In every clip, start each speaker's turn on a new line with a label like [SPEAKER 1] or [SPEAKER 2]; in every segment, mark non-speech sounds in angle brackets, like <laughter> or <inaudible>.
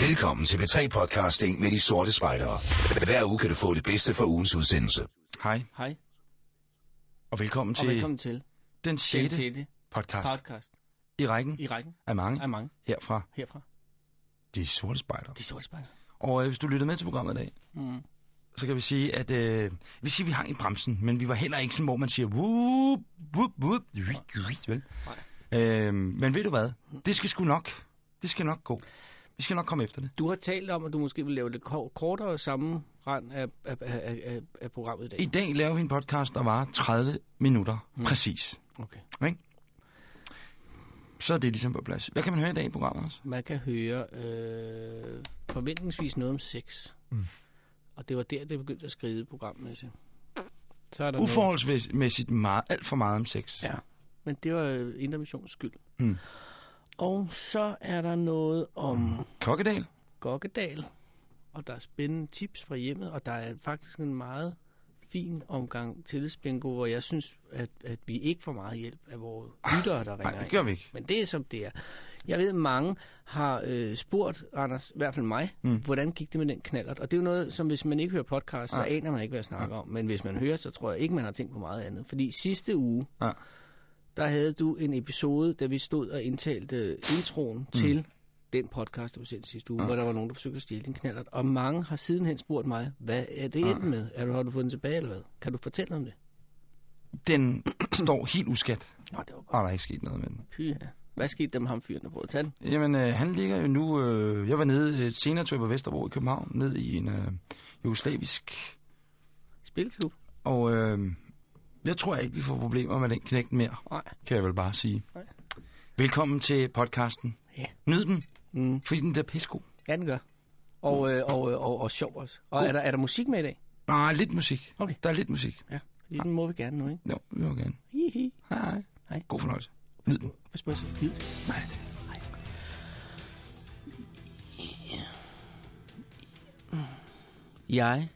[SPEAKER 1] Velkommen til B3 Podcasting med de sorte spejdere. Hver uge kan du få det bedste fra ugens udsendelse.
[SPEAKER 2] Hej,
[SPEAKER 3] Hej,
[SPEAKER 2] og velkommen
[SPEAKER 3] og
[SPEAKER 2] til
[SPEAKER 3] velkommen til
[SPEAKER 2] den
[SPEAKER 3] den
[SPEAKER 2] 6.
[SPEAKER 3] 6.
[SPEAKER 2] podcast
[SPEAKER 3] podcast
[SPEAKER 2] i rækken
[SPEAKER 3] i rækken
[SPEAKER 2] af mange
[SPEAKER 3] af mange
[SPEAKER 2] herfra.
[SPEAKER 3] herfra.
[SPEAKER 2] De sorte spejder.
[SPEAKER 3] De sorte spejder.
[SPEAKER 2] Og øh, hvis du lyttede med til programmet i dag,
[SPEAKER 3] Mm.
[SPEAKER 2] så kan vi sige, at øh, vi siger, at vi hang i bremsen, men vi var heller ikke sådan, hvor man siger, whoop, whoop, whoop, vel? Øh, men ved du hvad? Det skal sgu nok. Det skal nok gå. Vi skal nok komme efter det.
[SPEAKER 3] Du har talt om, at du måske vil lave lidt kor- kortere sammenrend af, af, af, af, af programmet i dag.
[SPEAKER 2] I dag laver vi en podcast, der var 30 minutter
[SPEAKER 3] Mm.
[SPEAKER 2] præcis.
[SPEAKER 3] Okay.
[SPEAKER 2] Ikke? Så er det ligesom på plads. Hvad kan man høre i dag i programmet også?
[SPEAKER 3] Man kan høre øh, forventningsvis noget om sex.
[SPEAKER 2] Mm.
[SPEAKER 3] Og det var der, det begyndte at skride programmæssigt. Så er der
[SPEAKER 2] Uforholdsmæssigt meget, alt for meget om sex.
[SPEAKER 3] Ja. men det var øh, Indre Missions skyld.
[SPEAKER 2] Mm.
[SPEAKER 3] Og så er der noget om
[SPEAKER 2] Kokkedal?
[SPEAKER 3] Gokkedal, og der er spændende tips fra hjemmet, og der er faktisk en meget fin omgang tillidsbingo, hvor jeg synes, at, at vi ikke får meget hjælp af vores lyttere, der ringer
[SPEAKER 2] Nej, det gør vi ikke.
[SPEAKER 3] Men det er som det er. Jeg ved, at mange har øh, spurgt, Anders, i hvert fald mig, mm. hvordan gik det med den knallert? Og det er jo noget, som hvis man ikke hører podcast, så
[SPEAKER 2] Nej.
[SPEAKER 3] aner man ikke, hvad jeg snakker om. Men hvis man hører, så tror jeg ikke, man har tænkt på meget andet. Fordi sidste uge,
[SPEAKER 2] Ja.
[SPEAKER 3] Der havde du en episode, da vi stod og indtalte introen mm. til den podcast, der sendt sidste uge, ja. hvor der var nogen, der forsøgte at stjæle din knallert. Og mange har sidenhen spurgt mig, hvad er det endt med? Er du, har du fået den tilbage, eller hvad? Kan du fortælle om det?
[SPEAKER 2] Den <clears throat> står helt uskat,
[SPEAKER 3] Nå, det var godt.
[SPEAKER 2] og der er ikke sket noget med den.
[SPEAKER 3] Pyha. Hvad skete der med ham fyren, der prøvede at tage den?
[SPEAKER 2] Jamen, øh, han ligger jo nu... Øh, jeg var nede et senere tur på Vesterbro i København, ned i en øh, jugoslavisk...
[SPEAKER 3] Spilklub?
[SPEAKER 2] Og øh, jeg tror ikke, vi får problemer med den knægt mere,
[SPEAKER 3] Nej.
[SPEAKER 2] kan jeg vel bare sige.
[SPEAKER 3] Nej.
[SPEAKER 2] Velkommen til podcasten.
[SPEAKER 3] Ja.
[SPEAKER 2] Nyd den,
[SPEAKER 3] Mm.
[SPEAKER 2] fordi den der pisko.
[SPEAKER 3] Ja, den gør. Og, øh, og, øh, og, og sjov også. Og er der, er der musik med i dag?
[SPEAKER 2] Nej, lidt musik.
[SPEAKER 3] Okay.
[SPEAKER 2] Der er lidt musik.
[SPEAKER 3] Ja. Den må vi gerne nu, ikke?
[SPEAKER 2] Jo, vi vil gerne.
[SPEAKER 3] Hihi.
[SPEAKER 2] Hej, hej. God fornøjelse. Nyd den.
[SPEAKER 3] Hvad spørger jeg sige? Lyt.
[SPEAKER 2] Nej.
[SPEAKER 3] Jeg,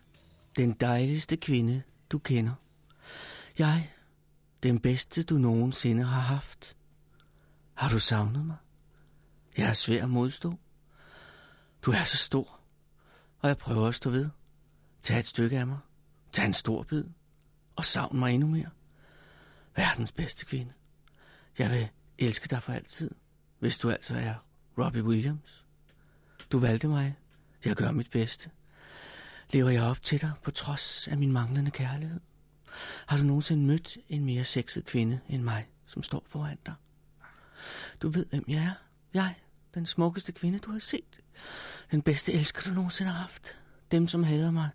[SPEAKER 3] den dejligste kvinde, du kender. Jeg, den bedste, du nogensinde har haft. Har du savnet mig? Jeg er svær at modstå. Du er så stor, og jeg prøver at stå ved. Tag et stykke af mig. Tag en stor bid. Og savn mig endnu mere. Verdens bedste kvinde. Jeg vil elske dig for altid, hvis du altså er Robbie Williams. Du valgte mig. Jeg gør mit bedste. Lever jeg op til dig på trods af min manglende kærlighed? Har du nogensinde mødt en mere sexet kvinde end mig, som står foran dig? Du ved, hvem jeg er. Jeg, den smukkeste kvinde, du har set. Den bedste elsker, du nogensinde har haft. Dem, som hader mig.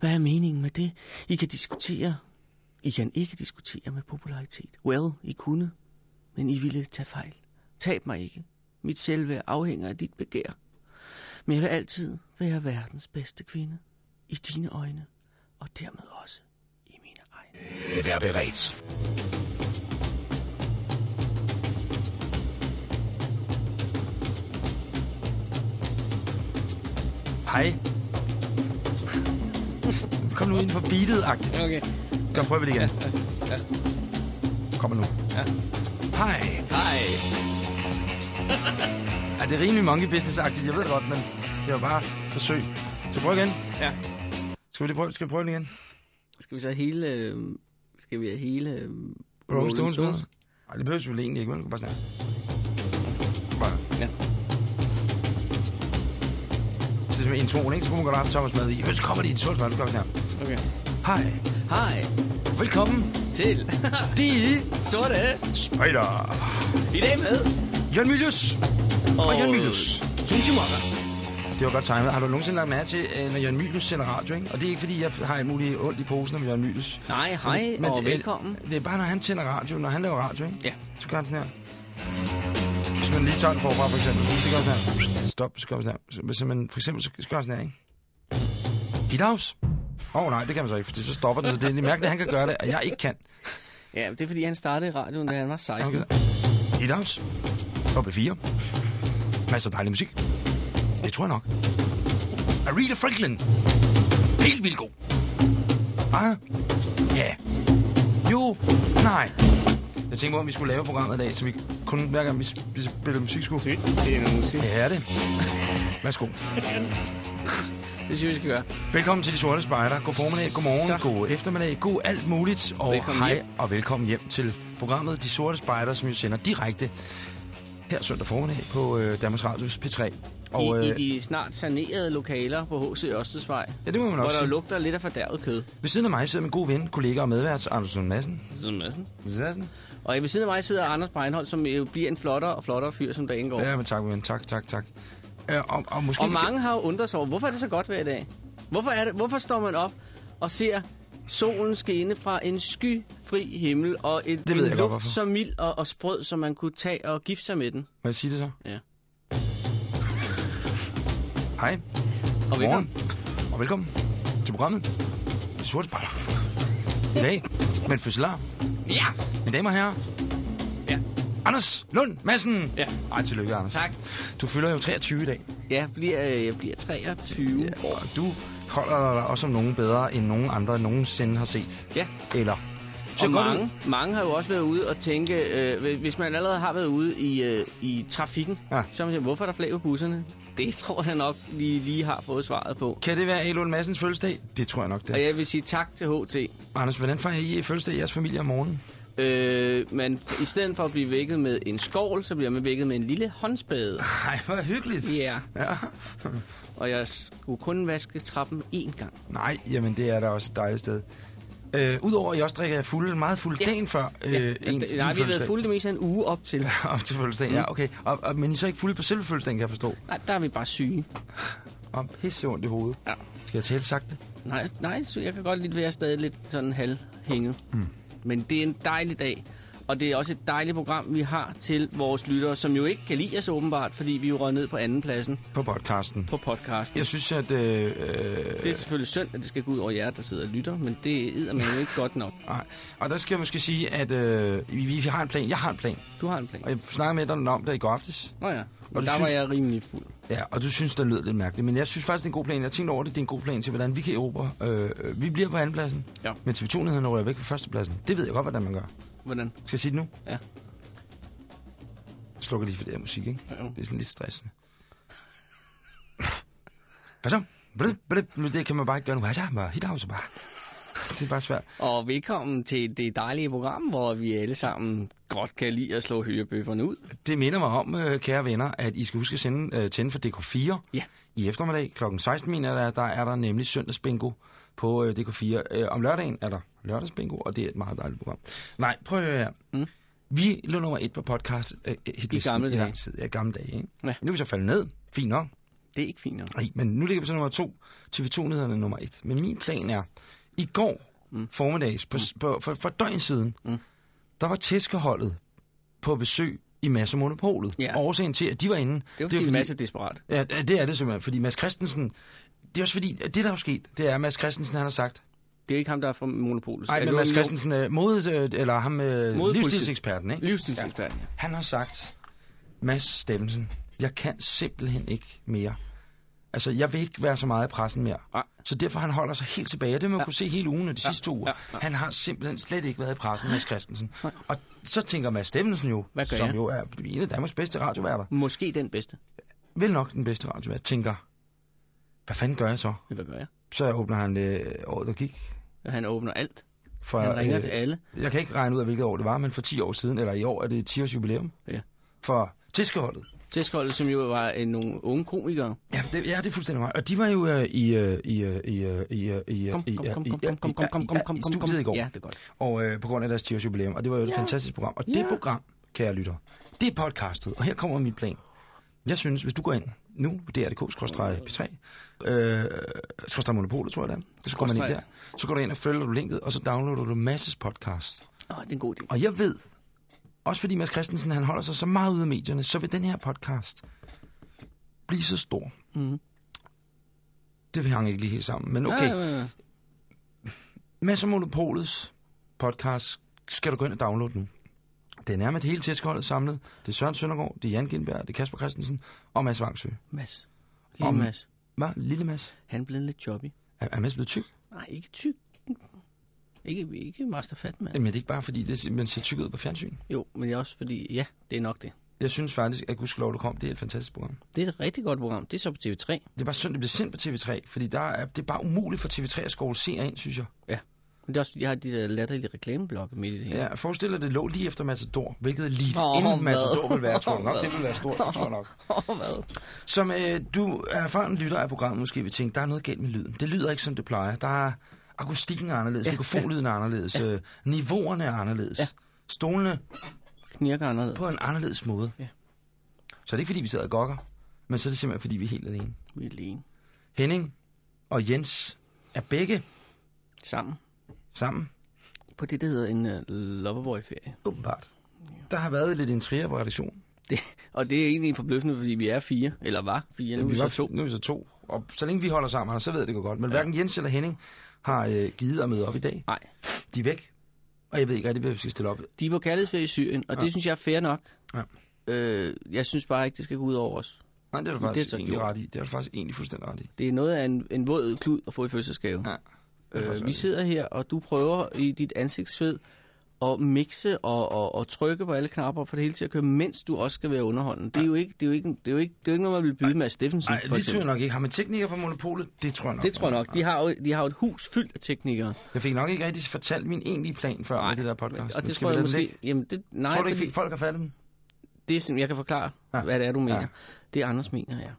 [SPEAKER 3] Hvad er meningen med det? I kan diskutere. I kan ikke diskutere med popularitet. Well, I kunne. Men I ville tage fejl. Tab mig ikke. Mit selve afhænger af dit begær. Men jeg vil altid være verdens bedste kvinde. I dine øjne. Og dermed også.
[SPEAKER 1] Vær beredt.
[SPEAKER 2] Hej. Kom nu ind på beatet-agtigt.
[SPEAKER 3] Okay.
[SPEAKER 2] Kom, prøv det igen.
[SPEAKER 3] Ja.
[SPEAKER 2] Kom nu.
[SPEAKER 3] Ja.
[SPEAKER 2] Hej.
[SPEAKER 3] Hej.
[SPEAKER 2] Ja, det er rimelig monkey business-agtigt, jeg ved det godt, men det var bare forsøg. Skal vi prøve igen?
[SPEAKER 3] Ja.
[SPEAKER 2] Skal vi, lige prøve, skal vi prøve den igen?
[SPEAKER 3] Skal vi så hele... Øh, skal vi have hele... Øh,
[SPEAKER 2] Rolling Stones med? Nej, det behøver vi vel egentlig ikke, men du kan bare snakke. Bare.
[SPEAKER 3] Ja.
[SPEAKER 2] Hvis det er en tone, ikke? Så kunne man godt have haft Thomas med i. Så kommer de i det sorte du kan vi snakke.
[SPEAKER 3] Okay.
[SPEAKER 2] Hej.
[SPEAKER 3] Hej
[SPEAKER 2] Velkommen.
[SPEAKER 3] til <laughs>
[SPEAKER 2] De
[SPEAKER 3] Sorte
[SPEAKER 2] Spider.
[SPEAKER 3] i dag med...
[SPEAKER 2] Jørgen Mylius. Og Jørgen Mylius.
[SPEAKER 3] Kim Schumacher.
[SPEAKER 2] Det var godt timet. Har du nogensinde lagt mærke til, øh, når Jørgen Mylius sender radio, ikke? Og det er ikke, fordi jeg har alt muligt ondt i posen om Jørgen Mylius.
[SPEAKER 3] Nej, hej
[SPEAKER 2] Men
[SPEAKER 3] og
[SPEAKER 2] det,
[SPEAKER 3] velkommen.
[SPEAKER 2] Det er bare, når han tænder radio, når han laver radio, ikke?
[SPEAKER 3] Ja.
[SPEAKER 2] Så gør han sådan her. Hvis man lige tager den forfra, for eksempel, så gør sådan her. Stop, så gør sådan her. Hvis man, for eksempel, så gør sådan her, ikke? Gidaus. Åh oh, nej, det kan man så ikke, for så stopper den. Så det er mærkeligt, at han kan gøre det, og jeg ikke kan.
[SPEAKER 3] Ja, det er fordi, han startede i radioen, da han var 16.
[SPEAKER 2] Han kan Gidaus. På B4. Masser af dejlig musik. Det tror jeg nok. Aretha Franklin. Helt vildt god. Ah? Ja. Jo. Nej. Jeg tænker, om vi skulle lave programmet i dag, så vi kun hver gang vi, sp- vi spiller musik skulle...
[SPEAKER 3] Det er noget musik.
[SPEAKER 2] Ja, er det. Værsgo.
[SPEAKER 3] Det synes jeg, vi skal gøre.
[SPEAKER 2] Velkommen til De Sorte Spejder. God formiddag, god morgen,
[SPEAKER 3] Så.
[SPEAKER 2] god eftermiddag, god alt muligt. Og
[SPEAKER 3] Velkommen
[SPEAKER 2] hej
[SPEAKER 3] hjem.
[SPEAKER 2] og velkommen hjem til programmet De Sorte Spejder, som jo sender direkte her søndag formiddag på øh, Danmarks Radios P3. Og
[SPEAKER 3] I,
[SPEAKER 2] øh,
[SPEAKER 3] I de snart sanerede lokaler på H.C. Ørstedsvej,
[SPEAKER 2] ja, det må man
[SPEAKER 3] hvor
[SPEAKER 2] nok
[SPEAKER 3] der jo
[SPEAKER 2] sige.
[SPEAKER 3] lugter lidt af fordærvet kød.
[SPEAKER 2] Ved siden af mig sidder min gode ven, kollega og medvært, Anders Lund Madsen.
[SPEAKER 3] Sådan Madsen.
[SPEAKER 2] Madsen?
[SPEAKER 3] Og ved siden af mig sidder Anders Breinholt, som jo bliver en flottere og flottere fyr, som dagen går.
[SPEAKER 2] Ja, men tak, ven. Tak, tak, tak. Øh, og, og, måske
[SPEAKER 3] Og mange har jo undret sig over, hvorfor er det så godt hver dag? Hvorfor, er det, hvorfor står man op og ser solen skinne fra en skyfri himmel, og et,
[SPEAKER 2] Det ved godt,
[SPEAKER 3] luft
[SPEAKER 2] hvorfor.
[SPEAKER 3] så mild og, og sprød, så man kunne tage og gifte sig med den?
[SPEAKER 2] Må jeg sige det så?
[SPEAKER 3] Ja.
[SPEAKER 2] Hej.
[SPEAKER 3] Og velkommen.
[SPEAKER 2] Og velkommen til programmet. Spejder. I dag med en fødselar.
[SPEAKER 3] Ja!
[SPEAKER 2] Mine damer og herrer,
[SPEAKER 3] Ja.
[SPEAKER 2] Anders Lund Madsen.
[SPEAKER 3] Ja.
[SPEAKER 2] Ej, tillykke, Anders.
[SPEAKER 3] Tak.
[SPEAKER 2] Du fylder jo 23 i dag.
[SPEAKER 3] Jeg bliver, jeg bliver 23 ja. år.
[SPEAKER 2] Og du holder dig også om nogen bedre, end nogen andre nogensinde har set.
[SPEAKER 3] Ja.
[SPEAKER 2] Eller... Så
[SPEAKER 3] Og mange,
[SPEAKER 2] ud.
[SPEAKER 3] mange har jo også været ude og tænke, øh, hvis man allerede har været ude i, øh, i trafikken,
[SPEAKER 2] Ja.
[SPEAKER 3] ja. så man sagt, hvorfor er der flag på busserne? Det tror jeg nok lige, lige har fået svaret på.
[SPEAKER 2] Kan det være Elon Madsens fødselsdag? Det tror jeg nok, det
[SPEAKER 3] Og jeg vil sige tak til HT.
[SPEAKER 2] Anders, hvordan fejrer I fødselsdag i jeres familie om morgenen?
[SPEAKER 3] Øh, men i stedet for at blive vækket med en skål, så bliver man vækket med en lille håndspade.
[SPEAKER 2] Ej, hvor hyggeligt.
[SPEAKER 3] Ja.
[SPEAKER 2] ja.
[SPEAKER 3] Og jeg skulle kun vaske trappen én gang.
[SPEAKER 2] Nej, jamen det er da også et dejligt sted. Øh, Udover at I også drikker fuld, meget fuld
[SPEAKER 3] Ja.
[SPEAKER 2] dagen før øh,
[SPEAKER 3] Ja,
[SPEAKER 2] en,
[SPEAKER 3] nej, vi har været fulde det meste af en uge op til. <laughs>
[SPEAKER 2] Op til fødselsdagen,
[SPEAKER 3] Mm.
[SPEAKER 2] ja, okay. Og, og, men I så ikke fulde på selve fødselsdagen, kan jeg forstå.
[SPEAKER 3] Nej, der er vi bare syge.
[SPEAKER 2] Og pisse ondt i hovedet.
[SPEAKER 3] Ja.
[SPEAKER 2] Skal jeg tale sagte?
[SPEAKER 3] Nej, nej, så jeg kan godt lide være stadig lidt sådan halvhænget. Mm. Men det er en dejlig dag. Og det er også et dejligt program, vi har til vores lyttere, som jo ikke kan lide os åbenbart, fordi vi er jo røget ned på anden pladsen
[SPEAKER 2] På podcasten.
[SPEAKER 3] på podcasten.
[SPEAKER 2] Jeg synes, at... Øh, øh,
[SPEAKER 3] Det er selvfølgelig synd, at det skal gå ud over jer, der sidder og lytter, men det er man jo ikke godt nok. <laughs>
[SPEAKER 2] nej. Og der skal jeg måske sige, at øh, vi, vi har en plan. Jeg har en plan.
[SPEAKER 3] Du har en plan.
[SPEAKER 2] Og jeg snakker med dig om det i går aftes.
[SPEAKER 3] Nå ja,
[SPEAKER 2] Og
[SPEAKER 3] og der
[SPEAKER 2] synes-
[SPEAKER 3] var jeg rimelig fuld.
[SPEAKER 2] Ja, og du synes, det lyder lidt mærkeligt. Men jeg synes faktisk, det er en god plan. Jeg tænkte over det, det er en god plan til, hvordan vi kan erobre. Øh, øh, vi bliver på andenpladsen,
[SPEAKER 3] Ja.
[SPEAKER 2] men TV2-nyhederne rører væk fra førstepladsen. Det ved jeg godt, hvordan man gør.
[SPEAKER 3] Hvordan?
[SPEAKER 2] Skal jeg sige det nu?
[SPEAKER 3] Ja.
[SPEAKER 2] Jeg slukker lige for det her musik, ikke?
[SPEAKER 3] Jo.
[SPEAKER 2] Det er sådan lidt stressende. Hvad så? Det kan man bare ikke gøre nu. Hvad så? Bare. Det er bare svært.
[SPEAKER 3] Og velkommen til det dejlige program, hvor vi alle sammen godt kan lide at slå hørebøfferne ud.
[SPEAKER 2] Det minder mig om, øh, kære venner, at I skal huske at sende øh, tænde for DK4
[SPEAKER 3] Ja.
[SPEAKER 2] i eftermiddag kl. 16 mener jeg, der er der nemlig søndagsbingo på øh, DK4. Øh, om lørdagen er der lørdagsbingo, og det er et meget dejligt program. Nej, prøv at høre her.
[SPEAKER 3] Mm.
[SPEAKER 2] Vi lå nummer et på podcast øh, hitlisten
[SPEAKER 3] gamle
[SPEAKER 2] i
[SPEAKER 3] dage.
[SPEAKER 2] lang tid. Ja, gamle dage, ikke?
[SPEAKER 3] Ja.
[SPEAKER 2] Nu er vi så faldet ned. Fint nok.
[SPEAKER 3] Det er ikke fint nok.
[SPEAKER 2] Nej, men nu ligger vi så nummer to. TV2-nyhederne nummer et. Men min plan er, i går mm. formiddags, på, mm. på, for, for døgn siden, mm. der var tæskeholdet på besøg i Massemonopolet.
[SPEAKER 3] Ja.
[SPEAKER 2] Og årsagen til, at de var inde...
[SPEAKER 3] Det var fordi, en masse desperat.
[SPEAKER 2] Ja, det er det simpelthen, fordi Mads Christensen... Det er også fordi, at det der er sket, det er, at Mads Christensen han har sagt...
[SPEAKER 3] Det er ikke ham, der er fra Monopolet.
[SPEAKER 2] Nej, men Mads Christensen, øh, mode, øh, eller ham øh, livsstilseksperten, ikke?
[SPEAKER 3] Livsstilseksperten. Ja.
[SPEAKER 2] Han har sagt, Mads Steffensen, jeg kan simpelthen ikke mere. Altså, jeg vil ikke være så meget i pressen mere.
[SPEAKER 3] Nej.
[SPEAKER 2] Så derfor han holder sig helt tilbage. Det må man
[SPEAKER 3] Ja.
[SPEAKER 2] kunne se hele ugen de sidste to uger.
[SPEAKER 3] ja, ja.
[SPEAKER 2] Han har simpelthen slet ikke været i pressen, Mads Christensen. Og så tænker Mads Steffensen jo, som
[SPEAKER 3] jeg?
[SPEAKER 2] jo er en af Danmarks bedste radioværter,
[SPEAKER 3] Måske den bedste.
[SPEAKER 2] vel nok den bedste radiovært, tænker, hvad fanden gør jeg så?
[SPEAKER 3] Hvad gør jeg?
[SPEAKER 2] Så åbner han øh, året, der gik.
[SPEAKER 3] Han åbner alt.
[SPEAKER 2] For,
[SPEAKER 3] Han ringer til alle.
[SPEAKER 2] Jeg kan ikke regne ud af, hvilket år det var, men for 10 år siden, eller i år er det 10 års jubilæum.
[SPEAKER 3] Ja.
[SPEAKER 2] For Tiskeholdet.
[SPEAKER 3] Tæskoldet, som jo var øh, nogle unge komikere.
[SPEAKER 2] Ja, det, ja, det er fuldstændig right. Og de var jo øh, i, øh, i, øh, i, øh, i, øh, i,
[SPEAKER 3] Kom,
[SPEAKER 2] i,
[SPEAKER 3] kom,
[SPEAKER 2] øh,
[SPEAKER 3] kom,
[SPEAKER 2] i-
[SPEAKER 3] kom,
[SPEAKER 2] ja,
[SPEAKER 3] kom,
[SPEAKER 2] i-
[SPEAKER 3] kom, kom,
[SPEAKER 2] i-
[SPEAKER 3] kom,
[SPEAKER 2] ja,
[SPEAKER 3] kom,
[SPEAKER 2] i
[SPEAKER 3] kom,
[SPEAKER 2] studiet i går.
[SPEAKER 3] Ja, det er godt.
[SPEAKER 2] Og øh, på grund af deres 10 års jubilæum. Og det var jo et fantastisk program. Og det
[SPEAKER 3] Ja.
[SPEAKER 2] program, kære lytter, det er podcastet. Og her kommer min plan. Jeg synes, hvis du går ind nu på dr.dk-p3, øh, skråstrej monopolet, tror jeg det er. Så går man ind der. Så går du ind og følger du linket, og så downloader du masses podcast.
[SPEAKER 3] Åh, det er en god idé.
[SPEAKER 2] Og jeg ved, også fordi Mads Christensen han holder sig så meget ude af medierne, så vil den her podcast blive så stor.
[SPEAKER 3] Mhm.
[SPEAKER 2] Det hang ikke lige helt sammen, men okay.
[SPEAKER 3] Ja, ja, ja.
[SPEAKER 2] Mads Monopolets podcast skal du gå ind og downloade nu. Den er med det hele tæskeholdet samlet. Det er Søren Søndergaard, det er Jan Gindberg, det er Kasper Christensen og Mads Vangsø.
[SPEAKER 3] Mads.
[SPEAKER 2] Om-
[SPEAKER 3] Mads.
[SPEAKER 2] Hvad? Lille Mads?
[SPEAKER 3] Han er blevet lidt choppy.
[SPEAKER 2] Er, er Mads blevet tyk?
[SPEAKER 3] Nej, ikke tyk. Ikke, ikke Master Fatman.
[SPEAKER 2] Jamen, det er ikke bare fordi, det, man ser tyk ud på fjernsyn.
[SPEAKER 3] Jo, men det er også fordi, ja, det er nok det.
[SPEAKER 2] Jeg synes faktisk, at Gudskelov, det kom, det er et fantastisk program.
[SPEAKER 3] Det er et rigtig godt program. Det er så på TV3.
[SPEAKER 2] Det er bare synd, det bliver sendt på TV3, fordi der er, det er bare umuligt for TV3 at skåle seere ind, synes jeg.
[SPEAKER 3] Ja. Men det er også, fordi, jeg har de der latterlige reklameblokke midt i det hele.
[SPEAKER 2] Ja, forestil dig, det lå lige efter Matador, hvilket lige oh, inden
[SPEAKER 3] hvad?
[SPEAKER 2] Matador vil være, tror jeg nok. Det vil være stort, tror jeg nok.
[SPEAKER 3] Åh, hvad?
[SPEAKER 2] Som øh, du er erfaren lytter af programmet, måske vil tænke, der er noget galt med lyden. Det lyder ikke, som det plejer. Der er akustikken er anderledes, ja, mikrofonlyden er anderledes, ja. øh, niveauerne er anderledes, ja. stolene
[SPEAKER 3] Knirker anderledes.
[SPEAKER 2] på en anderledes måde.
[SPEAKER 3] Ja.
[SPEAKER 2] Så er det ikke, fordi vi sidder og gokker, men så er det simpelthen, fordi vi er helt alene.
[SPEAKER 3] Vi er alene.
[SPEAKER 2] Henning og Jens er begge
[SPEAKER 3] Sammen.
[SPEAKER 2] Sammen,
[SPEAKER 3] På det, der hedder en uh, loverboy-ferie.
[SPEAKER 2] åbenbart. Der har været lidt intriger på redaktionen.
[SPEAKER 3] Det, og det er egentlig forbløffende, fordi vi er fire. Eller var fire. Nu er vi så to.
[SPEAKER 2] Nu er vi så to. Og så længe vi holder sammen, så ved jeg, det går godt. Men ja. hverken Jens eller Henning har øh, givet at møde op i dag.
[SPEAKER 3] Nej.
[SPEAKER 2] De er væk. Og jeg ved ikke rigtig, hvad vi skal stille op.
[SPEAKER 3] De er på kærlighedsferie i Syrien, og ja. det synes jeg er fair nok.
[SPEAKER 2] Ja.
[SPEAKER 3] Øh, jeg synes bare ikke, det skal gå ud over os.
[SPEAKER 2] Nej, det er du faktisk
[SPEAKER 3] det er
[SPEAKER 2] egentlig
[SPEAKER 3] gjort.
[SPEAKER 2] ret i. Det er du faktisk egentlig fuldstændig ret i.
[SPEAKER 3] Det er noget af en, en våd klud at få i fødselsdagsgave.
[SPEAKER 2] Ja. Er
[SPEAKER 3] Øh, vi sidder her, og du prøver i dit ansigtsved at mixe og, og, og trykke på alle knapper for det hele til at køre, mens du også skal være underholdende. Det er jo ikke, det er jo ikke, det er jo ikke, det er jo ikke noget, man vil byde med Steffensen.
[SPEAKER 2] Nej,
[SPEAKER 3] for
[SPEAKER 2] det tror jeg
[SPEAKER 3] eksempel.
[SPEAKER 2] nok ikke. Har man teknikere på Monopolet? Det tror jeg nok.
[SPEAKER 3] Det tror jeg nok. De har jo, de har jo et hus fyldt af teknikere.
[SPEAKER 2] Jeg fik nok ikke rigtig fortalt min egentlige plan før med det der podcast.
[SPEAKER 3] Og det
[SPEAKER 2] skal
[SPEAKER 3] tror jeg måske... Jamen, det, nej,
[SPEAKER 2] Tror du ikke,
[SPEAKER 3] fordi
[SPEAKER 2] folk har fattet den?
[SPEAKER 3] det er, sådan- jeg kan forklare,
[SPEAKER 2] Ja.
[SPEAKER 3] hvad det er, du mener.
[SPEAKER 2] Ja.
[SPEAKER 3] Det Anders mener, ja.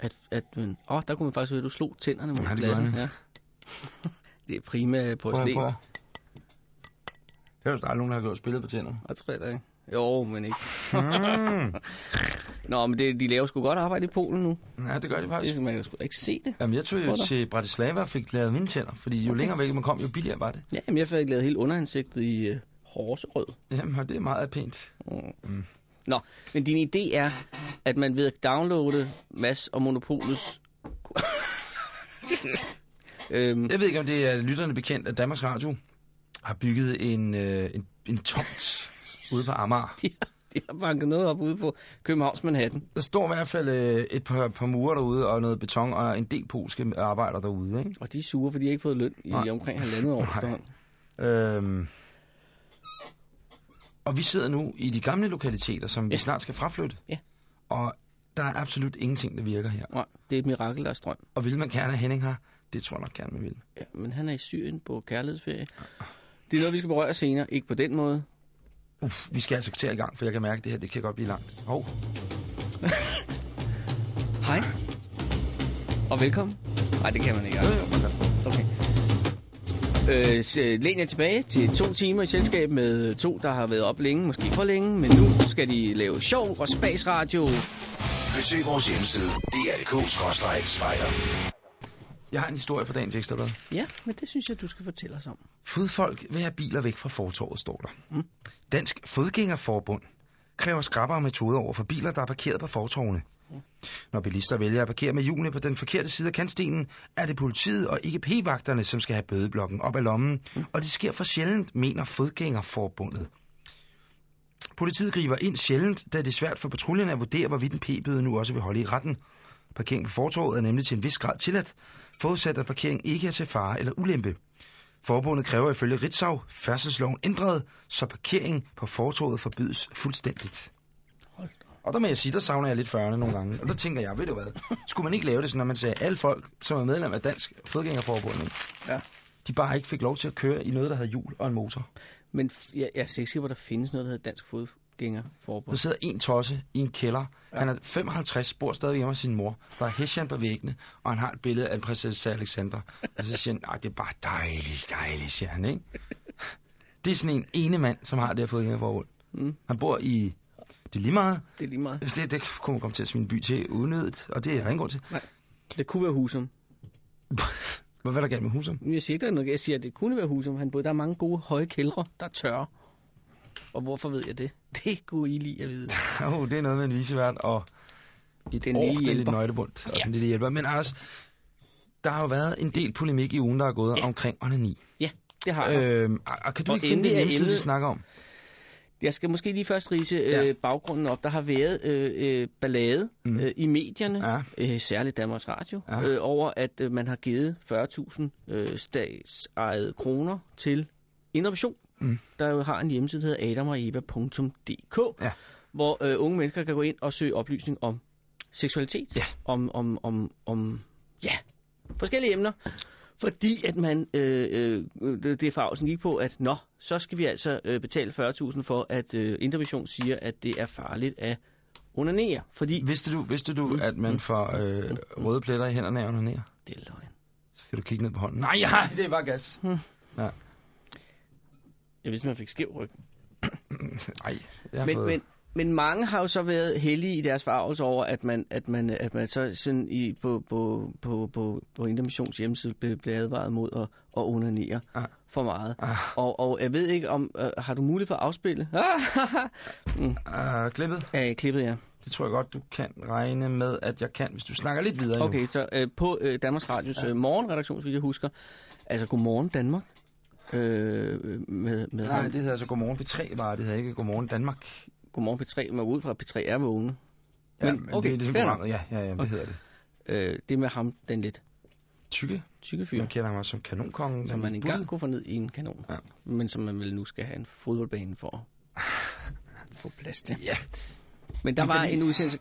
[SPEAKER 3] At, at, men, åh, der kunne man faktisk høre, at du slog tænderne mod
[SPEAKER 2] Ja, det gør
[SPEAKER 3] Ja. Det er prima
[SPEAKER 2] Prøv at
[SPEAKER 3] porcelæn.
[SPEAKER 2] prøve. Det er jo aldrig nogen, der har gået og spillet på tænderne.
[SPEAKER 3] Jeg tror det ikke. Jo, men ikke.
[SPEAKER 2] Mm. <laughs>
[SPEAKER 3] Nå, men det, de laver sgu godt arbejde i Polen nu.
[SPEAKER 2] Ja, det gør de faktisk.
[SPEAKER 3] Det, man kan sgu ikke se det.
[SPEAKER 2] Jamen, jeg tog jo til Bratislava og fik lavet mine tænder, fordi jo længere væk man kom, jo billigere var det.
[SPEAKER 3] Ja, men jeg fik lavet hele underansigtet i uh, horserød.
[SPEAKER 2] Jamen, det er meget pænt.
[SPEAKER 3] Mm. Nå, men din idé er, at man ved at downloade Mads og Monopolets... <laughs> <laughs> øhm,
[SPEAKER 2] Jeg ved ikke, om det er lytterne bekendt, at Danmarks Radio har bygget en, øh, en, en tomt ude på Amager. <laughs>
[SPEAKER 3] de, har, de har banket noget op ude på Københavns Manhattan.
[SPEAKER 2] Der står i hvert fald øh, et par, par mure derude, og noget beton, og en del polske arbejdere derude, ikke?
[SPEAKER 3] Og de er sure, for de har ikke fået løn i
[SPEAKER 2] Nej.
[SPEAKER 3] omkring halvandet år <laughs>
[SPEAKER 2] Nej. Øhm, og vi sidder nu i de gamle lokaliteter, som vi
[SPEAKER 3] Ja.
[SPEAKER 2] snart skal fraflytte.
[SPEAKER 3] Ja.
[SPEAKER 2] Og der er absolut ingenting, der virker her.
[SPEAKER 3] Nej, det er et mirakel, der er strøm.
[SPEAKER 2] Og vil man gerne have Henning her? Det tror jeg nok gerne, man vil.
[SPEAKER 3] Ja, men han er i Syrien på kærlighedsferie. Det er noget, vi skal berøre senere. Ikke på den måde.
[SPEAKER 2] Uff, vi skal altså til i gang, for jeg kan mærke, at det her det kan godt blive langt. Hov. <laughs>
[SPEAKER 3] Hej. Og velkommen. Nej, det kan man ikke.
[SPEAKER 2] Kan.
[SPEAKER 3] Okay. Øh, så læn jer tilbage til to timer i selskab med to, der har været op længe, måske for længe, men nu skal de lave sjov og spas radio.
[SPEAKER 1] Besøg vores hjemmeside, dr.dk-spejder.
[SPEAKER 2] Jeg har en historie fra dagens ekstrablad.
[SPEAKER 3] Ja, men det synes jeg, du skal fortælle os om.
[SPEAKER 2] Fodfolk vil have biler væk fra fortorvet, står der. Mm. Dansk Fodgængerforbund kræver skrappere metoder over for biler, der er parkeret på fortovene. Når bilister vælger at parkere med hjulene på den forkerte side af kantstenen, er det politiet og ikke p-vagterne, som skal have bødeblokken op af lommen, og det sker for sjældent, mener Fodgængerforbundet. Politiet griber ind sjældent, da det er svært for patruljerne at vurdere, hvorvidt en p-bøde nu også vil holde i retten. Parkering på fortorvet er nemlig til en vis grad tilladt, forudsat at parkering ikke er til fare eller ulempe. Forbundet kræver ifølge Ritzau færdselsloven ændret, så parkering på fortoget forbydes fuldstændigt. Og der må jeg sige, der savner jeg lidt 40'erne nogle gange. Og der tænker jeg, ved du hvad, skulle man ikke lave det sådan, når man sagde, at alle folk, som er medlem af Dansk Fodgængerforbund?
[SPEAKER 3] Ja.
[SPEAKER 2] de bare ikke fik lov til at køre i noget, der havde hjul og en motor.
[SPEAKER 3] Men jeg, jeg er ikke sikker på, at der findes noget, der hedder Dansk
[SPEAKER 2] Der
[SPEAKER 3] Fodgængerforbund.
[SPEAKER 2] sidder en tosse i en kælder. Ja. Han er 55, bor stadig hjemme hos sin mor. Der er hessian på væggene, og han har et billede af prinsesse Alexander. Og så siger han, "Ej, det er bare dejligt, dejligt, siger han, ikke? Det er sådan en ene mand, som har det her fodgængerforbund. Mm. Han bor i... Det er lige meget.
[SPEAKER 3] Det er lige meget.
[SPEAKER 2] Det, det kunne man komme til at svine by til unødigt, og det er der ingen grund til.
[SPEAKER 3] Nej. Det kunne være Husum. <laughs>
[SPEAKER 2] Hvad er der galt med Husum?
[SPEAKER 3] Jeg siger ikke, der er noget. Jeg siger, at det kunne være Husum. Han boede. Der er mange gode høje kældre, der er tørre. Og hvorfor ved jeg det? <laughs> Det kunne I lige at vide.
[SPEAKER 2] Oh, <laughs> det er noget med en visevært og et
[SPEAKER 3] Den lille
[SPEAKER 2] ordentligt
[SPEAKER 3] hjælper.
[SPEAKER 2] nøglebund. Og
[SPEAKER 3] Ja.
[SPEAKER 2] den lille hjælper. Men Anders, der har jo været en del polemik i ugen, der er gået ja. omkring onani.
[SPEAKER 3] Ja, det har jeg.
[SPEAKER 2] Øhm, og- kan du
[SPEAKER 3] Og
[SPEAKER 2] ikke finde
[SPEAKER 3] er
[SPEAKER 2] hjemmeside, vi snakker om?
[SPEAKER 3] Jeg skal måske lige først rise
[SPEAKER 2] Ja.
[SPEAKER 3] øh, baggrunden op. Der har været øh, øh, ballade mm. øh, i medierne,
[SPEAKER 2] Ja.
[SPEAKER 3] øh, særligt Danmarks Radio,
[SPEAKER 2] Ja.
[SPEAKER 3] øh, over at øh, man har givet 40.000 øh, statsejede kroner til Mission, mm. der jo har en hjemmeside, der hedder adamoeva.dk,
[SPEAKER 2] Ja.
[SPEAKER 3] hvor øh, unge mennesker kan gå ind og søge oplysning om seksualitet,
[SPEAKER 2] Ja.
[SPEAKER 3] om, om, om, om ja, forskellige emner. Fordi at man, øh, øh, det, det farvelsen gik på, at nå, så skal vi altså øh, betale 40.000 for, at øh, Intervision siger, at det er farligt at onanere. Fordi
[SPEAKER 2] Vidste du, vidste du at man får øh, røde pletter i hænderne af onanere?
[SPEAKER 3] det er løgn.
[SPEAKER 2] Skal du kigge ned på hånden? Nej, ja, <laughs> det er bare gas. Ja.
[SPEAKER 3] Jeg vidste, man fik skæv ryg. <clears throat>
[SPEAKER 2] Ej, jeg har
[SPEAKER 3] Men,
[SPEAKER 2] fået...
[SPEAKER 3] men, men mange har jo så været heldige i deres farvelse over, at man, at man, at man så sådan i, på, på, på, på, på Intermissions hjemmeside blev, blev advaret mod at, at onanere
[SPEAKER 2] Ah.
[SPEAKER 3] for meget.
[SPEAKER 2] Ah.
[SPEAKER 3] Og, og jeg ved ikke, om øh, har du mulighed for at afspille?
[SPEAKER 2] Uh, <laughs> klippet?
[SPEAKER 3] Ja, klippet, ja.
[SPEAKER 2] Det tror jeg godt, du kan regne med, at jeg kan, hvis du snakker lidt videre nu.
[SPEAKER 3] Okay, så øh, på øh, Danmarks Radios øh, morgenredaktionsvideo husker, altså Godmorgen Danmark, øh, med, med
[SPEAKER 2] Nej,
[SPEAKER 3] ham.
[SPEAKER 2] det hedder altså Godmorgen P3 bare, det hedder ikke Godmorgen Danmark.
[SPEAKER 3] Godmorgen P3, men ud fra at P3 er vågne.
[SPEAKER 2] Ja,
[SPEAKER 3] Men,
[SPEAKER 2] men
[SPEAKER 3] okay,
[SPEAKER 2] det er det
[SPEAKER 3] fair
[SPEAKER 2] programmet, ja, ja, ja, det
[SPEAKER 3] Okay.
[SPEAKER 2] hedder det.
[SPEAKER 3] Øh, det med ham, den lidt
[SPEAKER 2] Tykke,
[SPEAKER 3] tykke fyr.
[SPEAKER 2] man kender ham også som kanonkongen.
[SPEAKER 3] som man engang kunne få ned i en kanon.
[SPEAKER 2] Ja.
[SPEAKER 3] Men som man vel nu skal have en fodboldbane for <laughs> at få plads til.
[SPEAKER 2] Ja,
[SPEAKER 3] Men der
[SPEAKER 2] Vi
[SPEAKER 3] var en udsendelse...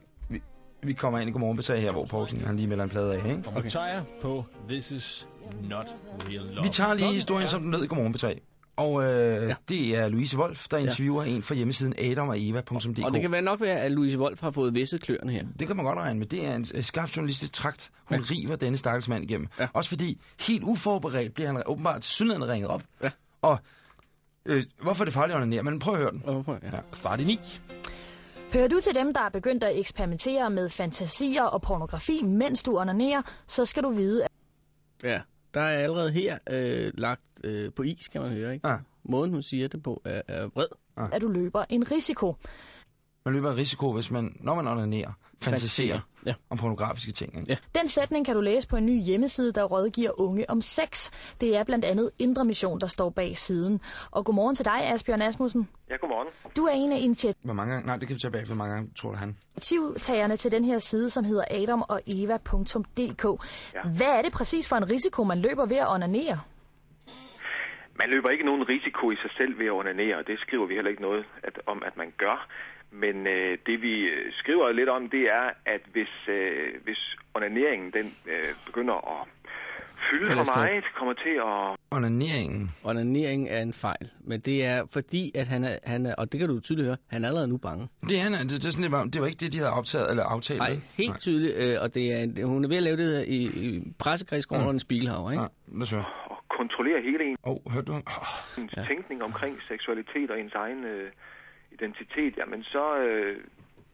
[SPEAKER 2] vi kommer ind i Godmorgen P3 her, hvor Poulsen han lige melder en plade af, ikke?
[SPEAKER 4] Kommentarer på This is not real love.
[SPEAKER 2] Vi tager lige historien, som den lød i Godmorgen P3. Og øh,
[SPEAKER 3] Ja.
[SPEAKER 2] det er Louise Wolf, der interviewer ja. en fra hjemmesiden adamoeva.dk.
[SPEAKER 3] Og det kan være nok være, at Louise Wolf har fået visset kløerne her.
[SPEAKER 2] Det kan man godt regne med. Det er en øh, skarp journalistisk trakt. Hun ja. river denne stakkels mand igennem.
[SPEAKER 3] Ja.
[SPEAKER 2] Også fordi, helt uforberedt bliver han åbenbart synligheden ringet op.
[SPEAKER 3] Ja.
[SPEAKER 2] Og øh, hvorfor er det farligt at onanere? Men prøv at høre den.
[SPEAKER 3] Og hvorfor? Ja.
[SPEAKER 2] Ja.
[SPEAKER 4] Kvart i ni.
[SPEAKER 5] Hører du til dem, der er begyndt at eksperimentere med fantasier og pornografi, mens du onanerer, så skal du vide,
[SPEAKER 3] ja. Der er allerede her øh, lagt øh, på is, kan man høre. Ikke?
[SPEAKER 2] Ja.
[SPEAKER 3] Måden, hun siger det på, er, er vred.
[SPEAKER 5] at du løber en risiko.
[SPEAKER 2] Man løber en risiko, hvis man, når man onanerer, fantaserer
[SPEAKER 3] Ja.
[SPEAKER 2] om pornografiske ting. Ikke?
[SPEAKER 3] Ja.
[SPEAKER 5] Den sætning kan du læse på en ny hjemmeside, der rådgiver unge om sex. Det er blandt andet Indre Mission, der står bag siden. Og godmorgen til dig, Asbjørn Asmussen.
[SPEAKER 6] Ja, godmorgen.
[SPEAKER 5] Du er en af
[SPEAKER 2] Hvor mange gange, nej, det kan vi tage bag, hvor mange gange tror du han?
[SPEAKER 5] initiativtagerne til den her side, som hedder adamoeva.dk.
[SPEAKER 6] Ja.
[SPEAKER 5] Hvad er det præcis for en risiko, man løber ved at onanere?
[SPEAKER 6] Man løber ikke nogen risiko i sig selv ved at onanere, og det skriver vi heller ikke noget at, om, at man gør. Men øh, det vi øh, skriver lidt om, det er, at hvis, øh, hvis onaneringen den øh, begynder at fylde for meget, kommer til at...
[SPEAKER 2] Onaneringen.
[SPEAKER 3] Onanering er en fejl. Men det er fordi, at han er, han er og det kan du tydeligt høre, han er allerede nu bange.
[SPEAKER 2] Det, er, han, det, det, er sådan, det, var, det var ikke det, de havde optaget eller aftalt.
[SPEAKER 3] Nej, helt tydeligt. Øh, og det er, en- hun er ved at lave det her i, i pressekredsgården mm. og en spiegelhav, ikke?
[SPEAKER 2] Nej, os høre.
[SPEAKER 6] at kontrollere hele
[SPEAKER 2] Åh, oh, hørte du? Oh,
[SPEAKER 6] ja. tænkning omkring seksualitet og ens egen øh, identitet, jamen så, øh,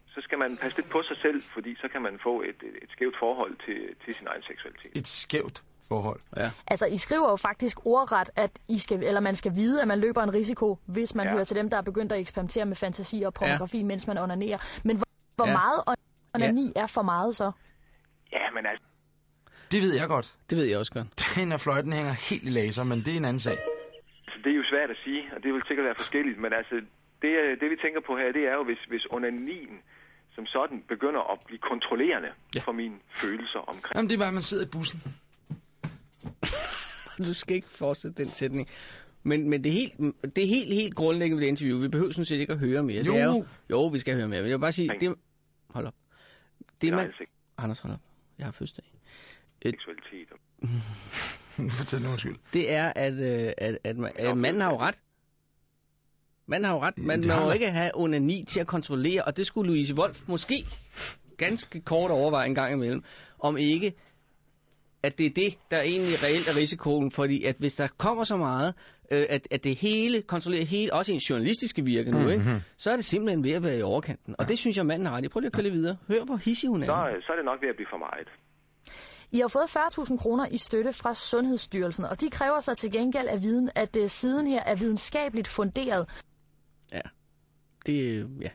[SPEAKER 6] så skal man passe lidt på sig selv, fordi så kan man få et, et, skævt forhold til, til sin egen seksualitet.
[SPEAKER 2] et skævt forhold.
[SPEAKER 3] Ja.
[SPEAKER 5] Altså, I skriver jo faktisk ordret, at I skal, eller man skal vide, at man løber en risiko, hvis man
[SPEAKER 6] Ja.
[SPEAKER 5] hører til dem, der er begyndt at eksperimentere med fantasi og pornografi, ja. mens man onanerer. Men hvor, hvor
[SPEAKER 3] Ja.
[SPEAKER 5] meget on- onani ja. er for meget så?
[SPEAKER 6] Ja, men altså,
[SPEAKER 2] Det ved jeg godt.
[SPEAKER 3] Det ved jeg også godt.
[SPEAKER 2] Den af fløjten hænger helt i laser, men det er en anden sag.
[SPEAKER 6] Altså, det er jo svært at sige, og det vil sikkert være forskelligt, men altså, det, øh, det vi tænker på her, det er jo, hvis, hvis onanien som sådan begynder at blive kontrollerende
[SPEAKER 3] Ja.
[SPEAKER 6] for mine følelser omkring.
[SPEAKER 2] Jamen, det er bare, at man sidder i bussen. <laughs>
[SPEAKER 3] Du skal ikke fortsætte den sætning. Men, men det, er helt, det er helt, helt grundlæggende ved det interview. Vi behøver sådan set ikke at høre mere.
[SPEAKER 2] Jo.
[SPEAKER 3] Det er jo, jo, vi skal høre mere. Men jeg vil bare sige, det, hold op. Det
[SPEAKER 6] Nej,
[SPEAKER 3] man,
[SPEAKER 6] altså,
[SPEAKER 3] Anders, hold op. Jeg har fødselsdag.
[SPEAKER 6] seksualitet. Og, <laughs>
[SPEAKER 2] Fortæl nu undskyld.
[SPEAKER 3] Det er, at, øh, at, at, man, at manden har jo ret. Manden har jo ret. Man
[SPEAKER 2] Det
[SPEAKER 3] må jo
[SPEAKER 2] man.
[SPEAKER 3] ikke have onani til at kontrollere, og det skulle Louise Wolf måske ganske kort overveje en gang imellem, om ikke at det er det, der egentlig reelt er risikoen, fordi at hvis der kommer så meget, øh, at, at det hele kontrollerer hele, også en journalistiske virke nu,
[SPEAKER 2] Mhm.
[SPEAKER 3] mm-hmm. ikke? så er det simpelthen ved at være i overkanten. Og det synes jeg, manden har ret. Jeg prøver lige at køre lidt videre. Hør, hvor hissig hun er.
[SPEAKER 6] så, øh, så er det nok ved at blive for meget.
[SPEAKER 5] I har fået 40.000 kroner i støtte fra Sundhedsstyrelsen, og de kræver så til gengæld af viden, at øh, siden her er videnskabeligt funderet.
[SPEAKER 3] Ja. Det, ja.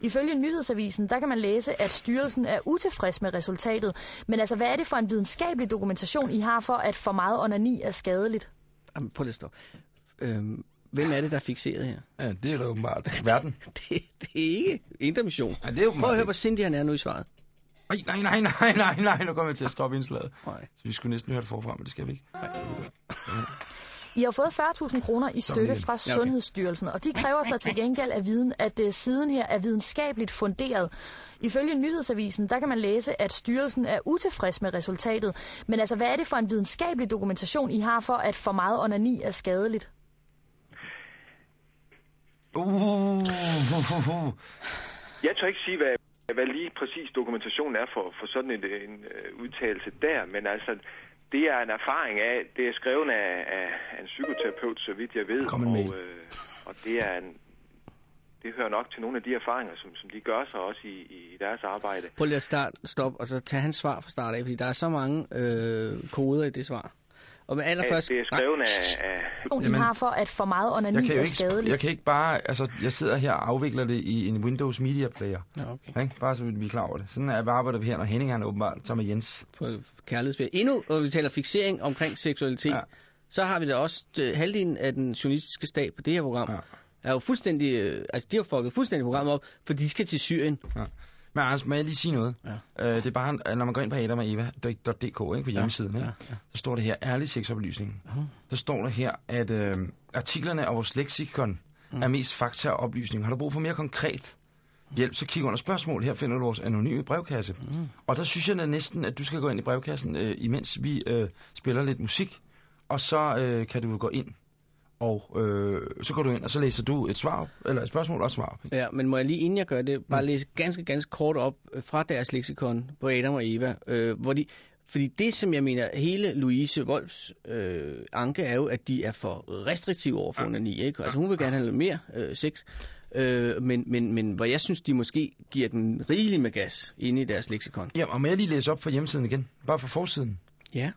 [SPEAKER 5] Ifølge nyhedsavisen, der kan man læse, at styrelsen er utilfreds med resultatet. Men altså, hvad er det for en videnskabelig dokumentation, I har for, at for meget onani er skadeligt?
[SPEAKER 3] Jamen, prøv lige at stå. Øhm, hvem er det, der er fixeret her?
[SPEAKER 2] Ja, det er da åbenbart. Verden. <laughs>
[SPEAKER 3] Det, det er ikke intermission.
[SPEAKER 2] Ja, det er jo
[SPEAKER 3] Prøv at høre, hvor sindig han er nu i svaret.
[SPEAKER 2] Ej, nej, nej, nej, nej, nej, nu kommer jeg til at stoppe indslaget.
[SPEAKER 3] Nej.
[SPEAKER 2] Så vi skulle næsten høre det forfra, men det skal vi ikke.
[SPEAKER 5] I har fået 40.000 kroner i støtte fra Sundhedsstyrelsen, og de kræver så til gengæld af viden, at øh, siden her er videnskabeligt funderet. Ifølge Nyhedsavisen, der kan man læse, at styrelsen er utilfreds med resultatet. Men altså, hvad er det for en videnskabelig dokumentation, I har for, at for meget onani er skadeligt?
[SPEAKER 2] Uh,
[SPEAKER 6] Jeg tør ikke sige, hvad, hvad lige præcis dokumentationen er for, for sådan en, en uh, udtalelse der, men altså, det er en erfaring af, det er skrevet af, af, af en psykoterapeut, så vidt jeg ved,
[SPEAKER 2] Kom
[SPEAKER 6] og, øh, og det er en, det hører nok til nogle af de erfaringer, som, som de gør sig også i, i deres arbejde.
[SPEAKER 3] Prøv lige at start, stop, og så tage hans svar fra start af, fordi der er så mange øh, koder i det svar. Og med
[SPEAKER 6] At
[SPEAKER 3] allerførst...
[SPEAKER 6] det er skrevet af, af
[SPEAKER 5] I
[SPEAKER 2] Jamen,
[SPEAKER 5] har for, at for meget onani
[SPEAKER 2] jeg kan
[SPEAKER 5] er
[SPEAKER 2] ikke,
[SPEAKER 5] skadeligt.
[SPEAKER 2] jeg kan ikke bare, altså jeg sidder her og afvikler det i en Windows Media Player.
[SPEAKER 3] Nå, okay.
[SPEAKER 2] Ikke? Bare så vi er klar over det. Sådan er, arbejder vi her, når Henning han åbenbart tager med Jens.
[SPEAKER 3] på kærlighedsfærd. Endnu, når vi taler fixering omkring seksualitet,
[SPEAKER 2] Ja.
[SPEAKER 3] ja. så har vi da også øh, halvdelen af den journalistiske stab på det her program.
[SPEAKER 2] Ja.
[SPEAKER 3] Ja. Er jo fuldstændig, øh, altså de har fucket fuldstændig programmet op, for de skal til Syrien.
[SPEAKER 2] Ja. Men Anders, må jeg lige sige noget?
[SPEAKER 3] Ja.
[SPEAKER 2] Øh, det er bare, øh, når man går ind på adamogeva.dk ikke, på hjemmesiden, ikke?
[SPEAKER 3] ja, ja.
[SPEAKER 2] der står det her, ærlig sexoplysning. Der står der her, at øh, artiklerne af vores leksikon mm. er mest fakta og oplysning. Har du brug for mere konkret hjælp, så kig under spørgsmål. Her finder du vores anonyme brevkasse. Mm. Og der synes jeg da næsten, at du skal gå ind i brevkassen, øh, imens vi øh, spiller lidt musik. Og så øh, kan du gå ind, og øh, så går du ind, og så læser du et svar eller et spørgsmål og et svar. Ikke?
[SPEAKER 3] Ja, men må jeg lige, inden jeg gør det, bare læse ganske, ganske kort op øh, fra deres leksikon på Adam og Eva, øh, hvor de, fordi det, som jeg mener, hele Louise Wolfs øh, anke er jo, at de er for restriktive over for onani, ikke? Altså hun vil gerne have lidt mere øh, sex, øh, men, men, men hvor jeg synes, de måske giver den rigeligt med gas inde i deres leksikon.
[SPEAKER 2] Ja, og må jeg lige læse op fra hjemmesiden igen? Bare fra forsiden.
[SPEAKER 3] Ja,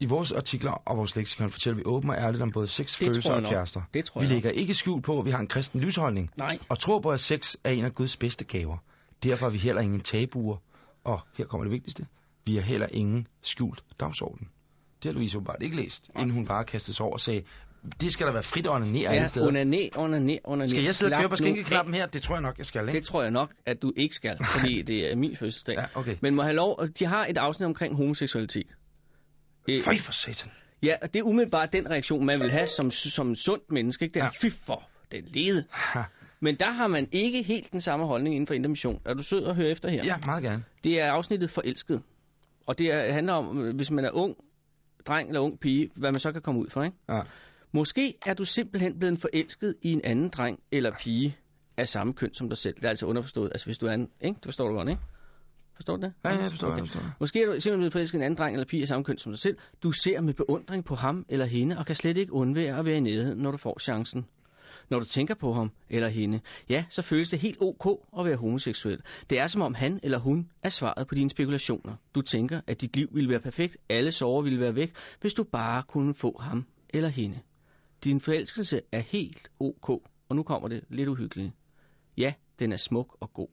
[SPEAKER 2] I vores artikler og vores leksikon fortæller vi åbent og ærligt om både sex,
[SPEAKER 3] Det
[SPEAKER 2] følelser og kærester.
[SPEAKER 3] Det tror
[SPEAKER 2] vi
[SPEAKER 3] jeg
[SPEAKER 2] lægger ikke skjult på, at vi har en kristen livsholdning.
[SPEAKER 3] Nej.
[SPEAKER 2] Og tror på, at sex er en af Guds bedste gaver. Derfor har vi heller ingen tabuer. Og her kommer det vigtigste. Vi har heller ingen skjult dagsorden. Det har Louise åbenbart ikke læst, inden hun bare kastede sig over og sagde, det skal der være frit at onanere alle
[SPEAKER 3] ja
[SPEAKER 2] steder.
[SPEAKER 3] onané, onané, onané.
[SPEAKER 2] Skal jeg sidde og køre på
[SPEAKER 3] nu
[SPEAKER 2] skænkeknappen her? Det tror jeg nok, jeg skal, ikke?
[SPEAKER 3] Det tror jeg nok, at du ikke skal, fordi det er min fødselsdag.
[SPEAKER 2] Ja, okay.
[SPEAKER 3] Men må have lov, de har et afsnit omkring homoseksualitet. Øh,
[SPEAKER 2] Føj for satan.
[SPEAKER 3] Ja, og det er umiddelbart den reaktion, man vil have som, som sundt menneske. Ikke? Det er,
[SPEAKER 2] Ja.
[SPEAKER 3] fy for, den lede. Men der har man ikke helt den samme holdning inden for intermission. Er du sød at høre efter her?
[SPEAKER 2] Ja, meget gerne.
[SPEAKER 3] Det er afsnittet Forelsket. Og det er, handler om, hvis man er ung dreng eller ung pige, hvad man så kan komme ud for. Ikke?
[SPEAKER 2] Ja.
[SPEAKER 3] Måske er du simpelthen blevet forelsket i en anden dreng eller pige af samme køn som dig selv. Det er altså underforstået. Altså hvis du er en... Ikke? Det forstår du godt, ikke? Forstår du det?
[SPEAKER 2] Ja, ja, jeg forstår, okay. jeg forstår.
[SPEAKER 3] Måske er du simpelthen blevet forelsket en anden dreng eller pige af samme køn som dig selv. Du ser med beundring på ham eller hende, og kan slet ikke undvære at være i nærheden, når du får chancen. Når du tænker på ham eller hende, ja, så føles det helt ok at være homoseksuel. Det er som om han eller hun er svaret på dine spekulationer. Du tænker, at dit liv ville være perfekt, alle sorger ville være væk, hvis du bare kunne få ham eller hende. Din forelskelse er helt ok, og nu kommer det lidt uhyggeligt. Ja, den er smuk og god.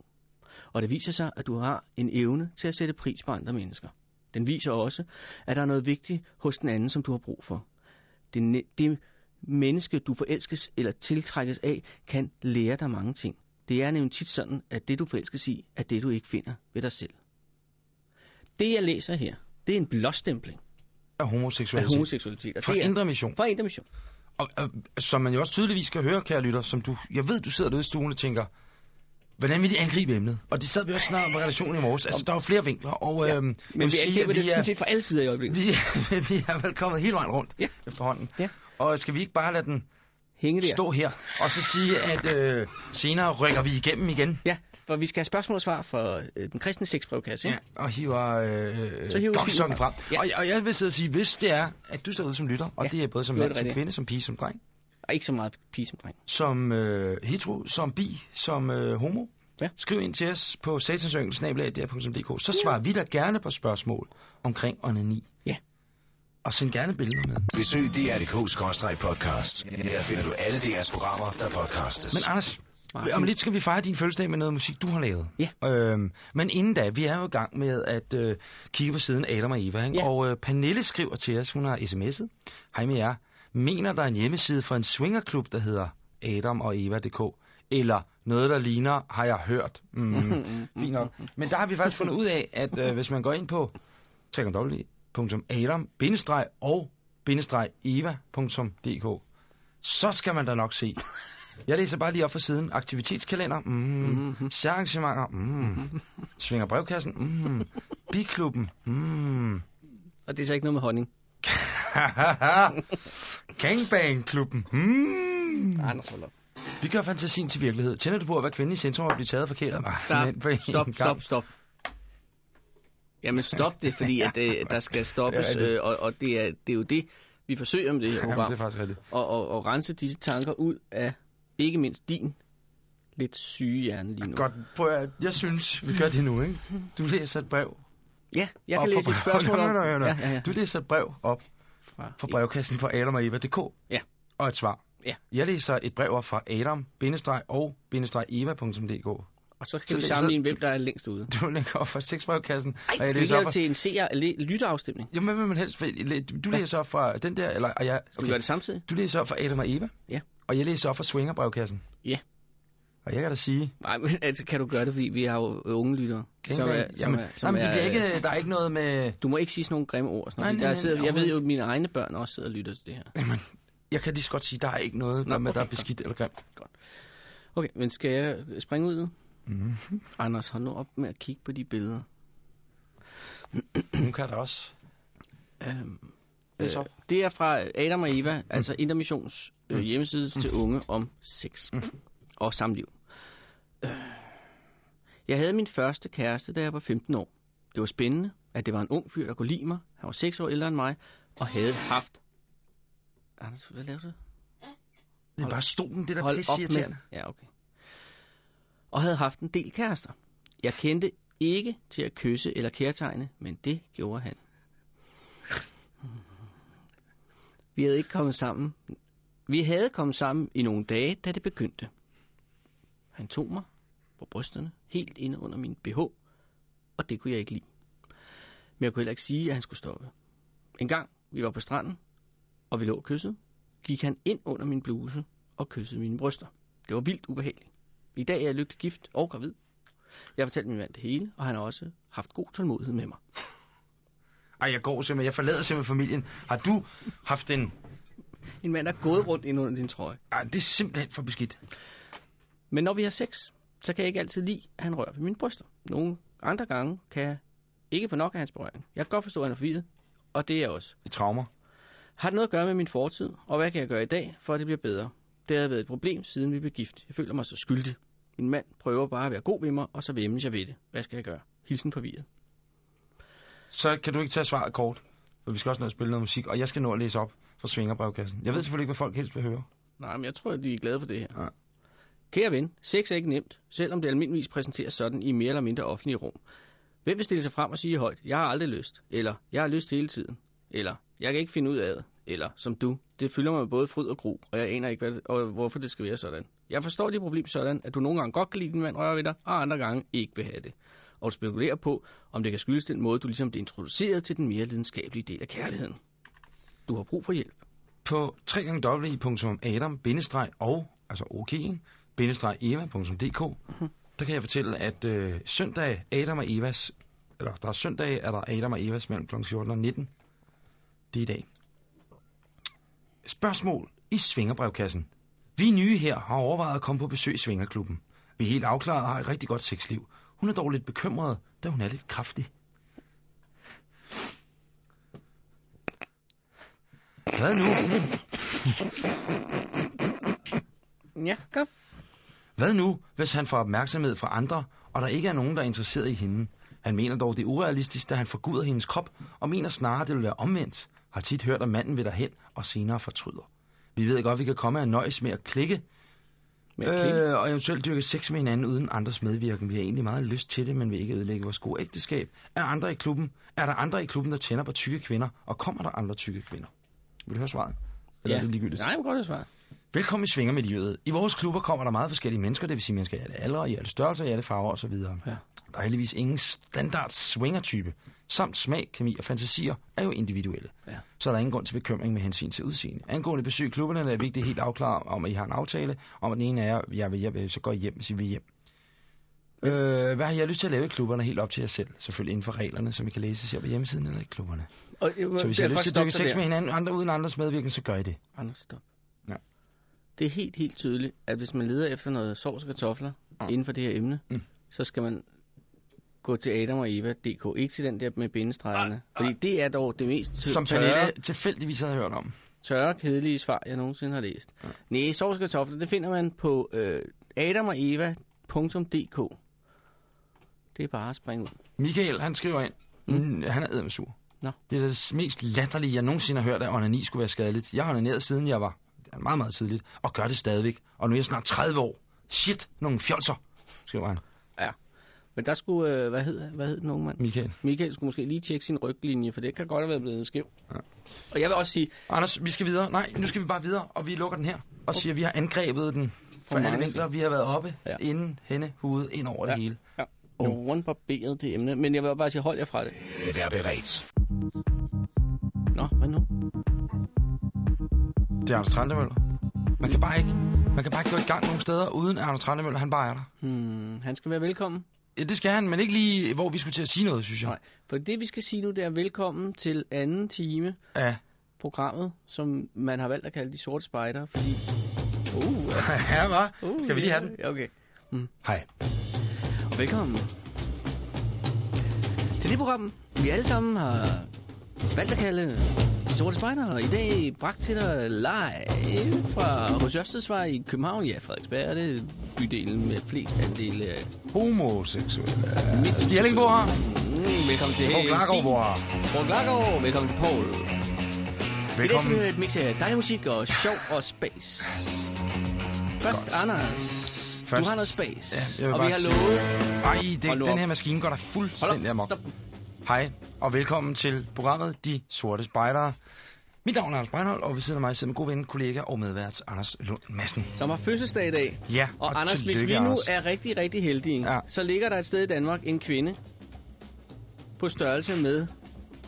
[SPEAKER 3] Og det viser sig, at du har en evne til at sætte pris på andre mennesker. Den viser også, at der er noget vigtigt hos den anden, som du har brug for. Det, det menneske, du forelskes eller tiltrækkes af, kan lære dig mange ting. Det er nemlig tit sådan, at det, du forelskes i, er det, du ikke finder ved dig selv. Det, jeg læser her, det er en blåstempling
[SPEAKER 2] Af
[SPEAKER 3] af
[SPEAKER 2] homoseksualitet.
[SPEAKER 3] homoseksualitet. Og
[SPEAKER 2] Fra
[SPEAKER 3] det er,
[SPEAKER 2] Indre Mission.
[SPEAKER 3] Fra Indre Mission.
[SPEAKER 2] Og, og, som man jo også tydeligvis kan høre, kære lytter, som du, jeg ved, du sidder derude i stuen og tænker, hvordan vil de angribe emnet? Og det sad vi også snart på redaktionen i morges. Altså, der er flere vinkler, og ja, øhm,
[SPEAKER 3] Men vi angriber
[SPEAKER 2] at
[SPEAKER 3] det
[SPEAKER 2] vi
[SPEAKER 3] sådan
[SPEAKER 2] er,
[SPEAKER 3] set fra alle sider i øjeblikket. <laughs>
[SPEAKER 2] vi, er, vi er vel kommet hele vejen rundt
[SPEAKER 3] Ja.
[SPEAKER 2] efterhånden.
[SPEAKER 3] Ja.
[SPEAKER 2] Og skal vi ikke bare lade den
[SPEAKER 3] Hænge der.
[SPEAKER 2] stå her, og så sige, at øh, senere rykker vi igennem igen?
[SPEAKER 3] Ja, for vi skal have spørgsmål og svar fra øh, den kristne sexbrevkasse.
[SPEAKER 2] Ja, og hiver, øh,
[SPEAKER 3] Så hiver vi skylden
[SPEAKER 2] frem.
[SPEAKER 3] Ja.
[SPEAKER 2] Og, og jeg vil sidde og sige, hvis det er, at du sidder ude som lytter, og
[SPEAKER 3] Ja,
[SPEAKER 2] det er både som
[SPEAKER 3] er
[SPEAKER 2] mand, som kvinde, som pige, som dreng,
[SPEAKER 3] Og ikke så meget pige som dreng.
[SPEAKER 2] som øh, hetero, som bi, som øh, homo.
[SPEAKER 3] Ja.
[SPEAKER 2] Skriv ind til os på satansyngel.dk, så svarer vi dig gerne på spørgsmål omkring onani.
[SPEAKER 3] Ja.
[SPEAKER 2] Og send gerne billeder med.
[SPEAKER 1] Besøg dr.dk-podcast. Her finder du alle DR's programmer, der podcastes.
[SPEAKER 2] Men Anders,
[SPEAKER 3] Martin.
[SPEAKER 2] om lidt skal vi fejre din fødselsdag med noget musik, du har lavet.
[SPEAKER 3] Ja.
[SPEAKER 2] Øhm, men inden da, vi er jo i gang med at øh, kigge på siden Adam og Eva. Ikke?
[SPEAKER 3] Ja.
[SPEAKER 2] Og øh, Pernille skriver til os, hun har sms'et. Hej med jer. Mener der er en hjemmeside for en swingerklub, der hedder Adam og Eva.dk? Eller noget, der ligner, har jeg hørt. Mm, <laughs> fint nok. Men der har vi faktisk fundet ud af, at øh, hvis man går ind på www.adam- og eva.dk, så skal man da nok se. Jeg læser bare lige op for siden. Aktivitetskalender. Mm. Mm-hmm. Særarrangementer. Mm. Svinger brevkassen. Mm. Biklubben. Mm.
[SPEAKER 3] Og det er så ikke noget med honning. <laughs>
[SPEAKER 2] Gangbang-klubben. Mm.
[SPEAKER 3] Anders, hold op.
[SPEAKER 2] Vi gør fantasien til virkelighed. Tænder du på at være kvinde i centrum og blive taget forkert?
[SPEAKER 3] Stop, stop, stop, stop. Jamen stop det, fordi at, øh, der skal <laughs> stoppes,
[SPEAKER 2] er
[SPEAKER 3] øh, og, og det, er, det er jo det, vi forsøger med det her
[SPEAKER 2] Jamen,
[SPEAKER 3] program.
[SPEAKER 2] det er faktisk rigtigt.
[SPEAKER 3] og, og, og rense disse tanker ud af ikke mindst din lidt syge hjerne lige nu.
[SPEAKER 2] Godt, prøv at, jeg synes, vi gør det nu, ikke? Du læser et brev.
[SPEAKER 3] Ja, jeg
[SPEAKER 2] op
[SPEAKER 3] kan læse et spørgsmål <laughs>
[SPEAKER 2] Nå,
[SPEAKER 3] om...
[SPEAKER 2] nå, nå, nå.
[SPEAKER 3] Ja, ja, ja.
[SPEAKER 2] Du læser et brev op
[SPEAKER 3] Fra,
[SPEAKER 2] fra brevkassen på adamogeva.dk
[SPEAKER 3] Ja.
[SPEAKER 2] og et svar.
[SPEAKER 3] Ja.
[SPEAKER 2] Jeg læser et brev op fra adam-og-eva.dk.
[SPEAKER 3] Og så kan
[SPEAKER 2] Så
[SPEAKER 3] vi sammenligne, hvem der er længst ude.
[SPEAKER 2] Du lægger op fra sexbrevkassen.
[SPEAKER 3] Ej,
[SPEAKER 2] og jeg
[SPEAKER 3] skal vi
[SPEAKER 2] op
[SPEAKER 3] til en seer- eller lytterafstemning?
[SPEAKER 2] Jamen, hvad vil man helst? Du læser op fra den der, eller... og Jeg,
[SPEAKER 3] Skal vi gøre det samtidig?
[SPEAKER 2] Du læser op fra Adam og Eva,
[SPEAKER 3] Ja.
[SPEAKER 2] og jeg læser op fra Swingerbrevkassen.
[SPEAKER 3] Ja.
[SPEAKER 2] Og jeg kan da sige...
[SPEAKER 3] Nej, men altså, kan du gøre det, fordi vi har jo unge lyttere. Som er, som
[SPEAKER 2] Jamen,
[SPEAKER 3] er, som
[SPEAKER 2] jamen, det bliver
[SPEAKER 3] er,
[SPEAKER 2] ikke, der er ikke noget med...
[SPEAKER 3] Du må ikke sige sådan nogle grimme ord. Sådan
[SPEAKER 2] Nej,
[SPEAKER 3] noget.
[SPEAKER 2] nej,
[SPEAKER 3] der
[SPEAKER 2] nej,
[SPEAKER 3] sidder,
[SPEAKER 2] nej,
[SPEAKER 3] jeg ved jo, at mine egne børn også sidder og lytter til det her.
[SPEAKER 2] Jamen, jeg kan lige så godt sige, der er ikke noget,
[SPEAKER 3] Nå,
[SPEAKER 2] med, der er
[SPEAKER 3] okay,
[SPEAKER 2] beskidt eller grimt.
[SPEAKER 3] Okay, men skal jeg springe ud? Mm-hmm. Anders, hold nu op med at kigge på de billeder.
[SPEAKER 2] Hun kan da også.
[SPEAKER 3] Øhm, øh,
[SPEAKER 2] op.
[SPEAKER 3] det er fra Adam og Eva, mm. altså Intermissions øh, hjemmeside mm. til unge om sex mm. Og samliv. Øh, jeg havde min første kæreste, da jeg var 15 år. Det var spændende, at det var en ung fyr, der kunne lide mig. Han var 6 år ældre end mig, og havde haft... Anders, hvad lavede du?
[SPEAKER 2] Det er bare stolen, det der
[SPEAKER 3] Hold op med... Ja, okay. Og havde haft en del kærester. Jeg kendte ikke til at kysse eller kærtegne, men det gjorde han. Vi havde ikke kommet sammen. Vi havde kommet sammen i nogle dage, da det begyndte. Han tog mig på brysterne, helt inde under min BH, og det kunne jeg ikke lide. Men jeg kunne heller ikke sige, at han skulle stoppe. En gang, vi var på stranden, og vi lå og kyssede, gik han ind under min bluse og kyssede mine bryster. Det var vildt ubehageligt. I dag er jeg lykkelig gift og gravid. Jeg har fortalt min mand det hele, og han har også haft god tålmodighed med mig.
[SPEAKER 2] Ej, jeg går simpelthen. Jeg forlader simpelthen familien. Har du haft en...
[SPEAKER 3] Min mand er gået rundt ind under din trøje.
[SPEAKER 2] Ej, det er simpelthen for beskidt.
[SPEAKER 3] Men når vi har sex, så kan jeg ikke altid lide, at han rører ved mine bryster. Nogle andre gange kan jeg ikke få nok af hans berøring. Jeg kan godt forstå, at han er forvirret, og det er jeg også.
[SPEAKER 2] Det er traumer.
[SPEAKER 3] Har det noget at gøre med min fortid, og hvad kan jeg gøre i dag, for at det bliver bedre? Det har været et problem, siden vi blev gift. Jeg føler mig så skyldig. Min mand prøver bare at være god ved mig, og så væmmes jeg ved det. Hvad skal jeg gøre? Hilsen forvirret.
[SPEAKER 2] Så kan du ikke tage svaret kort. For vi skal også nå at spille noget musik, og jeg skal nå at læse op fra Svingerbrevkassen. Jeg ved selvfølgelig ikke, hvad folk helst vil høre.
[SPEAKER 3] Nej, men jeg tror, at de er glade for det her.
[SPEAKER 2] Ja.
[SPEAKER 3] Kære ven, sex er ikke nemt, selvom det almindeligvis præsenteres sådan i mere eller mindre offentlige rum. Hvem vil stille sig frem og sige højt, jeg har aldrig lyst, eller jeg har lyst hele tiden, eller jeg kan ikke finde ud af det, eller som du, det fylder mig med både fryd og gro, og jeg aner ikke, hvad, og hvorfor det skal være sådan. Jeg forstår dit problem sådan, at du nogle gange godt kan lide din mand røre ved dig, og andre gange ikke vil have det. Og du spekulerer på, om det kan skyldes den måde, du ligesom bliver introduceret til den mere lidenskabelige del af kærligheden. Du har brug for hjælp.
[SPEAKER 2] På www.adam- og altså okay eva.dk, der kan jeg fortælle, at øh, søndag Adam og Evas, eller der er søndag, er der Adam og Evas mellem kl. 14 og 19. Det er i dag. Spørgsmål i Svingerbrevkassen. Vi nye her har overvejet at komme på besøg i Svingerklubben. Vi er helt afklaret og har et rigtig godt sexliv. Hun er dog lidt bekymret, da hun er lidt kraftig. Hvad nu?
[SPEAKER 3] Ja, kom.
[SPEAKER 2] Hvad nu, hvis han får opmærksomhed fra andre, og der ikke er nogen, der er interesseret i hende? Han mener dog, det er urealistisk, da han forguder hendes krop, og mener snarere, det vil være omvendt. Har tit hørt, at manden vil derhen, og senere fortryder. Vi ved godt, at vi kan komme og nøjes med at klikke,
[SPEAKER 3] Med at klikke.
[SPEAKER 2] øh, og eventuelt dyrke sex med hinanden uden andres medvirken. Vi har egentlig meget lyst til det, men vil ikke ødelægge vores gode ægteskab. Er, andre i klubben, er der andre i klubben, der tænder på tykke kvinder, og kommer der andre tykke kvinder? Vil du høre svaret? Eller
[SPEAKER 3] Ja.
[SPEAKER 2] er det ligegyldigt?
[SPEAKER 3] Nej, men godt at svare.
[SPEAKER 2] Velkommen i Svinger med livet. I vores klubber kommer der meget forskellige mennesker, det vil sige mennesker i alle aldre, i alle størrelser, i alle farver osv.
[SPEAKER 3] Ja.
[SPEAKER 2] Der er heldigvis ingen standard swingertype. Samt smag, kemi og fantasier er jo individuelle.
[SPEAKER 3] Ja.
[SPEAKER 2] Så er der ingen grund til bekymring med hensyn til udseende. Angående besøg i klubberne er det vigtigt helt afklare om, at I har en aftale, om at den ene er, jeg vil hjem, så går I hjem, hvis I vil hjem. Øh, hvad har jeg lyst til at lave i klubberne helt op til jer selv? Selvfølgelig inden for reglerne, som I kan læse her på hjemmesiden eller i klubberne.
[SPEAKER 3] Og, jeg,
[SPEAKER 2] Så hvis I har lyst til at dykke sex med hinanden, andre uden andres medvirkning, så gør I det.
[SPEAKER 3] Anders, stop. Det er helt, helt tydeligt, at hvis man leder efter noget sovs og kartofler ja. inden for det her emne,
[SPEAKER 2] Mm.
[SPEAKER 3] mm. så skal man gå til Adam og Eva.dk. Ikke til den der med bindestregerne. Fordi det er dog det mest tø-
[SPEAKER 2] Som
[SPEAKER 3] tørre,
[SPEAKER 2] Pernille tilfældigvis havde hørt om.
[SPEAKER 3] tørre, kedelige svar, jeg nogensinde har læst. Ja. Nej, sovs og kartofler, det finder man på øh, adamoeva.dk. Det er bare at springe ud.
[SPEAKER 2] Michael, han skriver ind. Mm. Han er eddersur.
[SPEAKER 3] Nå.
[SPEAKER 2] Det er det mest latterlige, jeg nogensinde har hørt, at onani skulle være skadeligt. Jeg har onaneret siden jeg var meget, meget tidligt, og gør det stadigvæk. Og nu er jeg snart 30 år. Shit, nogle fjolser, skriver han.
[SPEAKER 3] Ja. Men der skulle, øh, hvad hed, hvad hed den unge mand?
[SPEAKER 2] Michael.
[SPEAKER 3] Michael skulle måske lige tjekke sin ryglinje, for det kan godt have været blevet skæv. Ja. Og jeg vil også sige,
[SPEAKER 2] Anders, vi skal videre. Nej, nu skal vi bare videre, og vi lukker den her. Og siger, at vi har angrebet den fra alle vinkler. Vi har været oppe, ja. Inden, hende, hovedet, ind over ja. det hele.
[SPEAKER 3] ja, og rundbarberet det emne, men jeg vil bare sige, hold jer fra det.
[SPEAKER 1] Vær beredt.
[SPEAKER 3] Nå, hvad nu?
[SPEAKER 2] Det er Anders Trandemøller. Man kan bare ikke, man kan bare ikke gå i gang nogen steder, uden at Anders Trandemøller, han bare er der.
[SPEAKER 3] Hmm, han skal være velkommen.
[SPEAKER 2] Ja, det skal han, men ikke lige, hvor vi skulle til at sige noget, synes jeg.
[SPEAKER 3] Nej, for det vi skal sige nu, det er velkommen til anden time
[SPEAKER 2] Ja.
[SPEAKER 3] programmet, som man har valgt at kalde De Sorte Spejder, fordi... Uh, <laughs>
[SPEAKER 2] ja, hva?
[SPEAKER 3] uh,
[SPEAKER 2] Skal vi lige have den?
[SPEAKER 3] Okay.
[SPEAKER 2] Hej.
[SPEAKER 3] Og velkommen til det program, vi alle sammen har valgt at kalde De Sorte Spejder, og i dag bragt til dig live fra hos Ørstedsvej i København. Ja, Frederiksberg, det er bydelen med flest andele af...
[SPEAKER 2] Homoseksuelle. Stig Ellingbo her.
[SPEAKER 3] Mm, velkommen til
[SPEAKER 2] Poul Klargaard bor her.
[SPEAKER 3] Poul Klargaard, velkommen til Poul. I dag skal vi
[SPEAKER 2] Velkommen.
[SPEAKER 3] høre et mix af dejlig musik og sjov og space. Først,
[SPEAKER 2] Godt.
[SPEAKER 3] Anders.
[SPEAKER 2] Først-
[SPEAKER 3] Du har noget space.
[SPEAKER 2] Ja,
[SPEAKER 3] og vi har lovet...
[SPEAKER 2] Ej, det, den her maskine går der
[SPEAKER 3] Hold
[SPEAKER 2] fuldstændig amok.
[SPEAKER 3] stop.
[SPEAKER 2] Hej, og velkommen til programmet De Sorte Spejdere. Mit navn er Anders Breinholt, og ved siden af mig sidder min gode ven, kollega og medvært Anders Lund Madsen.
[SPEAKER 3] Som har fødselsdag i dag.
[SPEAKER 2] Ja,
[SPEAKER 3] Og,
[SPEAKER 2] og
[SPEAKER 3] Anders, hvis vi nu er rigtig, rigtig heldige,
[SPEAKER 2] ja.
[SPEAKER 3] så ligger der et sted i Danmark en kvinde på størrelse med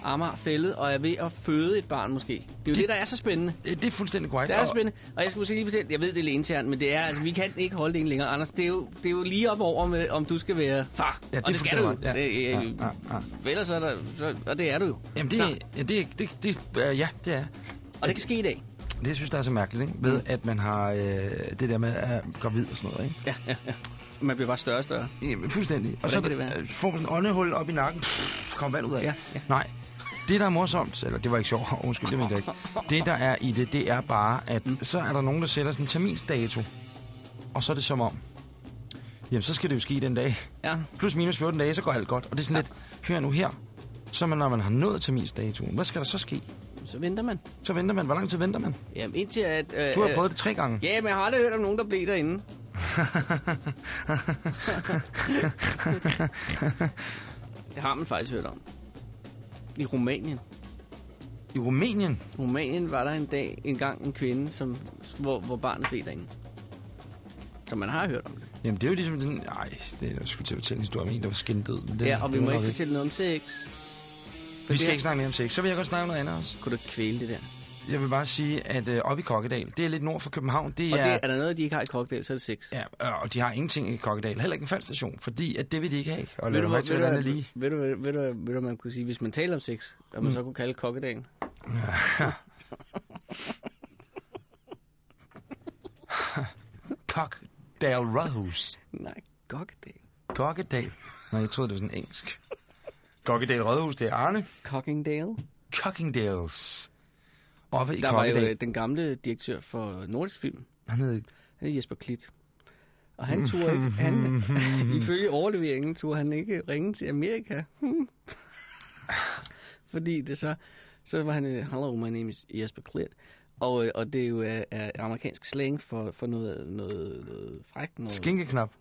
[SPEAKER 3] Amager Fællet, og er ved at føde et barn måske. Det er jo det, det der er så spændende.
[SPEAKER 2] Det det er fuldstændig korrekt.
[SPEAKER 3] Det er spændende. Og jeg skal måske lige fortælle, jeg ved, det er internt, men det er, altså, vi kan ikke holde det inde længere. Anders, det er jo, det er jo lige op over med, om du skal være far.
[SPEAKER 2] Ja, det
[SPEAKER 3] og
[SPEAKER 2] er
[SPEAKER 3] det skal du.
[SPEAKER 2] Ja.
[SPEAKER 3] Det,
[SPEAKER 2] Ja,
[SPEAKER 3] ja,
[SPEAKER 2] ja, ja.
[SPEAKER 3] Ellers er der, så, og det er du jo.
[SPEAKER 2] Jamen, det, ja, det, det, det, øh, ja, det er.
[SPEAKER 3] og det kan ske i dag.
[SPEAKER 2] Det jeg synes jeg er så mærkeligt, ikke? Ved, at man har øh, det der med at gravid og sådan noget, ikke?
[SPEAKER 3] Ja, ja, ja. Man bliver bare større og større.
[SPEAKER 2] Jamen, fuldstændig. Og
[SPEAKER 3] Hvordan
[SPEAKER 2] så
[SPEAKER 3] kan det være?
[SPEAKER 2] øh, får man sådan en åndehul op i nakken, pff, kommer vand ud af.
[SPEAKER 3] Ja, ja.
[SPEAKER 2] Nej, det der er morsomt, eller det var ikke sjovt, <laughs> undskyld, det ikke. Det der er i det, det er bare, at mm. så er der nogen, der sætter sådan en terminsdato. Og så er det som om, jamen så skal det jo ske den dag.
[SPEAKER 3] Ja,
[SPEAKER 2] Plus minus 14 dage, så går alt godt. Og det er sådan ja. lidt, hør nu her. Så man, når man har nået terminsdatoen, hvad skal der så ske?
[SPEAKER 3] så venter man.
[SPEAKER 2] Så venter man. Hvor lang tid venter man?
[SPEAKER 3] Jamen, indtil at... Øh,
[SPEAKER 2] Du har
[SPEAKER 3] øh,
[SPEAKER 2] prøvet det tre gange.
[SPEAKER 3] Ja, men jeg har aldrig hørt om nogen, der blev derinde. <laughs> det har man faktisk hørt om. I Rumænien.
[SPEAKER 2] I Rumænien?
[SPEAKER 3] I Rumænien var der en dag, en gang en kvinde, som, hvor, hvor barnet blev derinde. Så man har hørt om det.
[SPEAKER 2] Jamen, det er jo ligesom den... Nej, det er jeg skulle til at fortælle en historie om en, der var skindød. men Den,
[SPEAKER 3] Ja, og vi må ikke fortælle noget om sex. For
[SPEAKER 2] Vi skal
[SPEAKER 3] det-
[SPEAKER 2] ikke snakke mere om sex. Så vil jeg godt snakke om noget andet også.
[SPEAKER 3] Kunne du kvæle det der?
[SPEAKER 2] Jeg vil bare sige, at øh, oppe i Kokkedal, det er lidt nord for København, det
[SPEAKER 3] Og
[SPEAKER 2] er...
[SPEAKER 3] det, er der noget, de ikke har i cocktail, så er det sex.
[SPEAKER 2] Ja, øh, og de har ingenting i Kokkedal. Heller ikke en faldstation, fordi at det vil de ikke have. Og
[SPEAKER 3] Ved
[SPEAKER 2] lad
[SPEAKER 3] du,
[SPEAKER 2] til,
[SPEAKER 3] ved,
[SPEAKER 2] lige.
[SPEAKER 3] ved, du, ved, du, ved, du, ved du, man kunne sige, hvis man taler om sex, at man
[SPEAKER 2] Mm.
[SPEAKER 3] så kunne kalde kokkedagen? <laughs>
[SPEAKER 2] Kokkedal Rådhus.
[SPEAKER 3] Nej, kokkedagen.
[SPEAKER 2] Kokkedal. Nej, jeg troede, det var sådan engelsk. Kokkedal Rådhus, det er Arne.
[SPEAKER 3] Cockingdale.
[SPEAKER 2] Cockingdales. Oppe i
[SPEAKER 3] Der var jo øh, den gamle direktør for Nordisk Film,
[SPEAKER 2] Han hed...
[SPEAKER 3] han er Jesper Klit. Og han turde ikke, <laughs> han, <laughs> ifølge overleveringen, turde han ikke ringe til Amerika. <laughs> Fordi det så, så var han, øh, hello, my name is Jesper Klit. Og, øh, og det er jo er, er amerikansk slang for, for noget, noget, noget frækt. Noget,
[SPEAKER 2] Skinkeknap.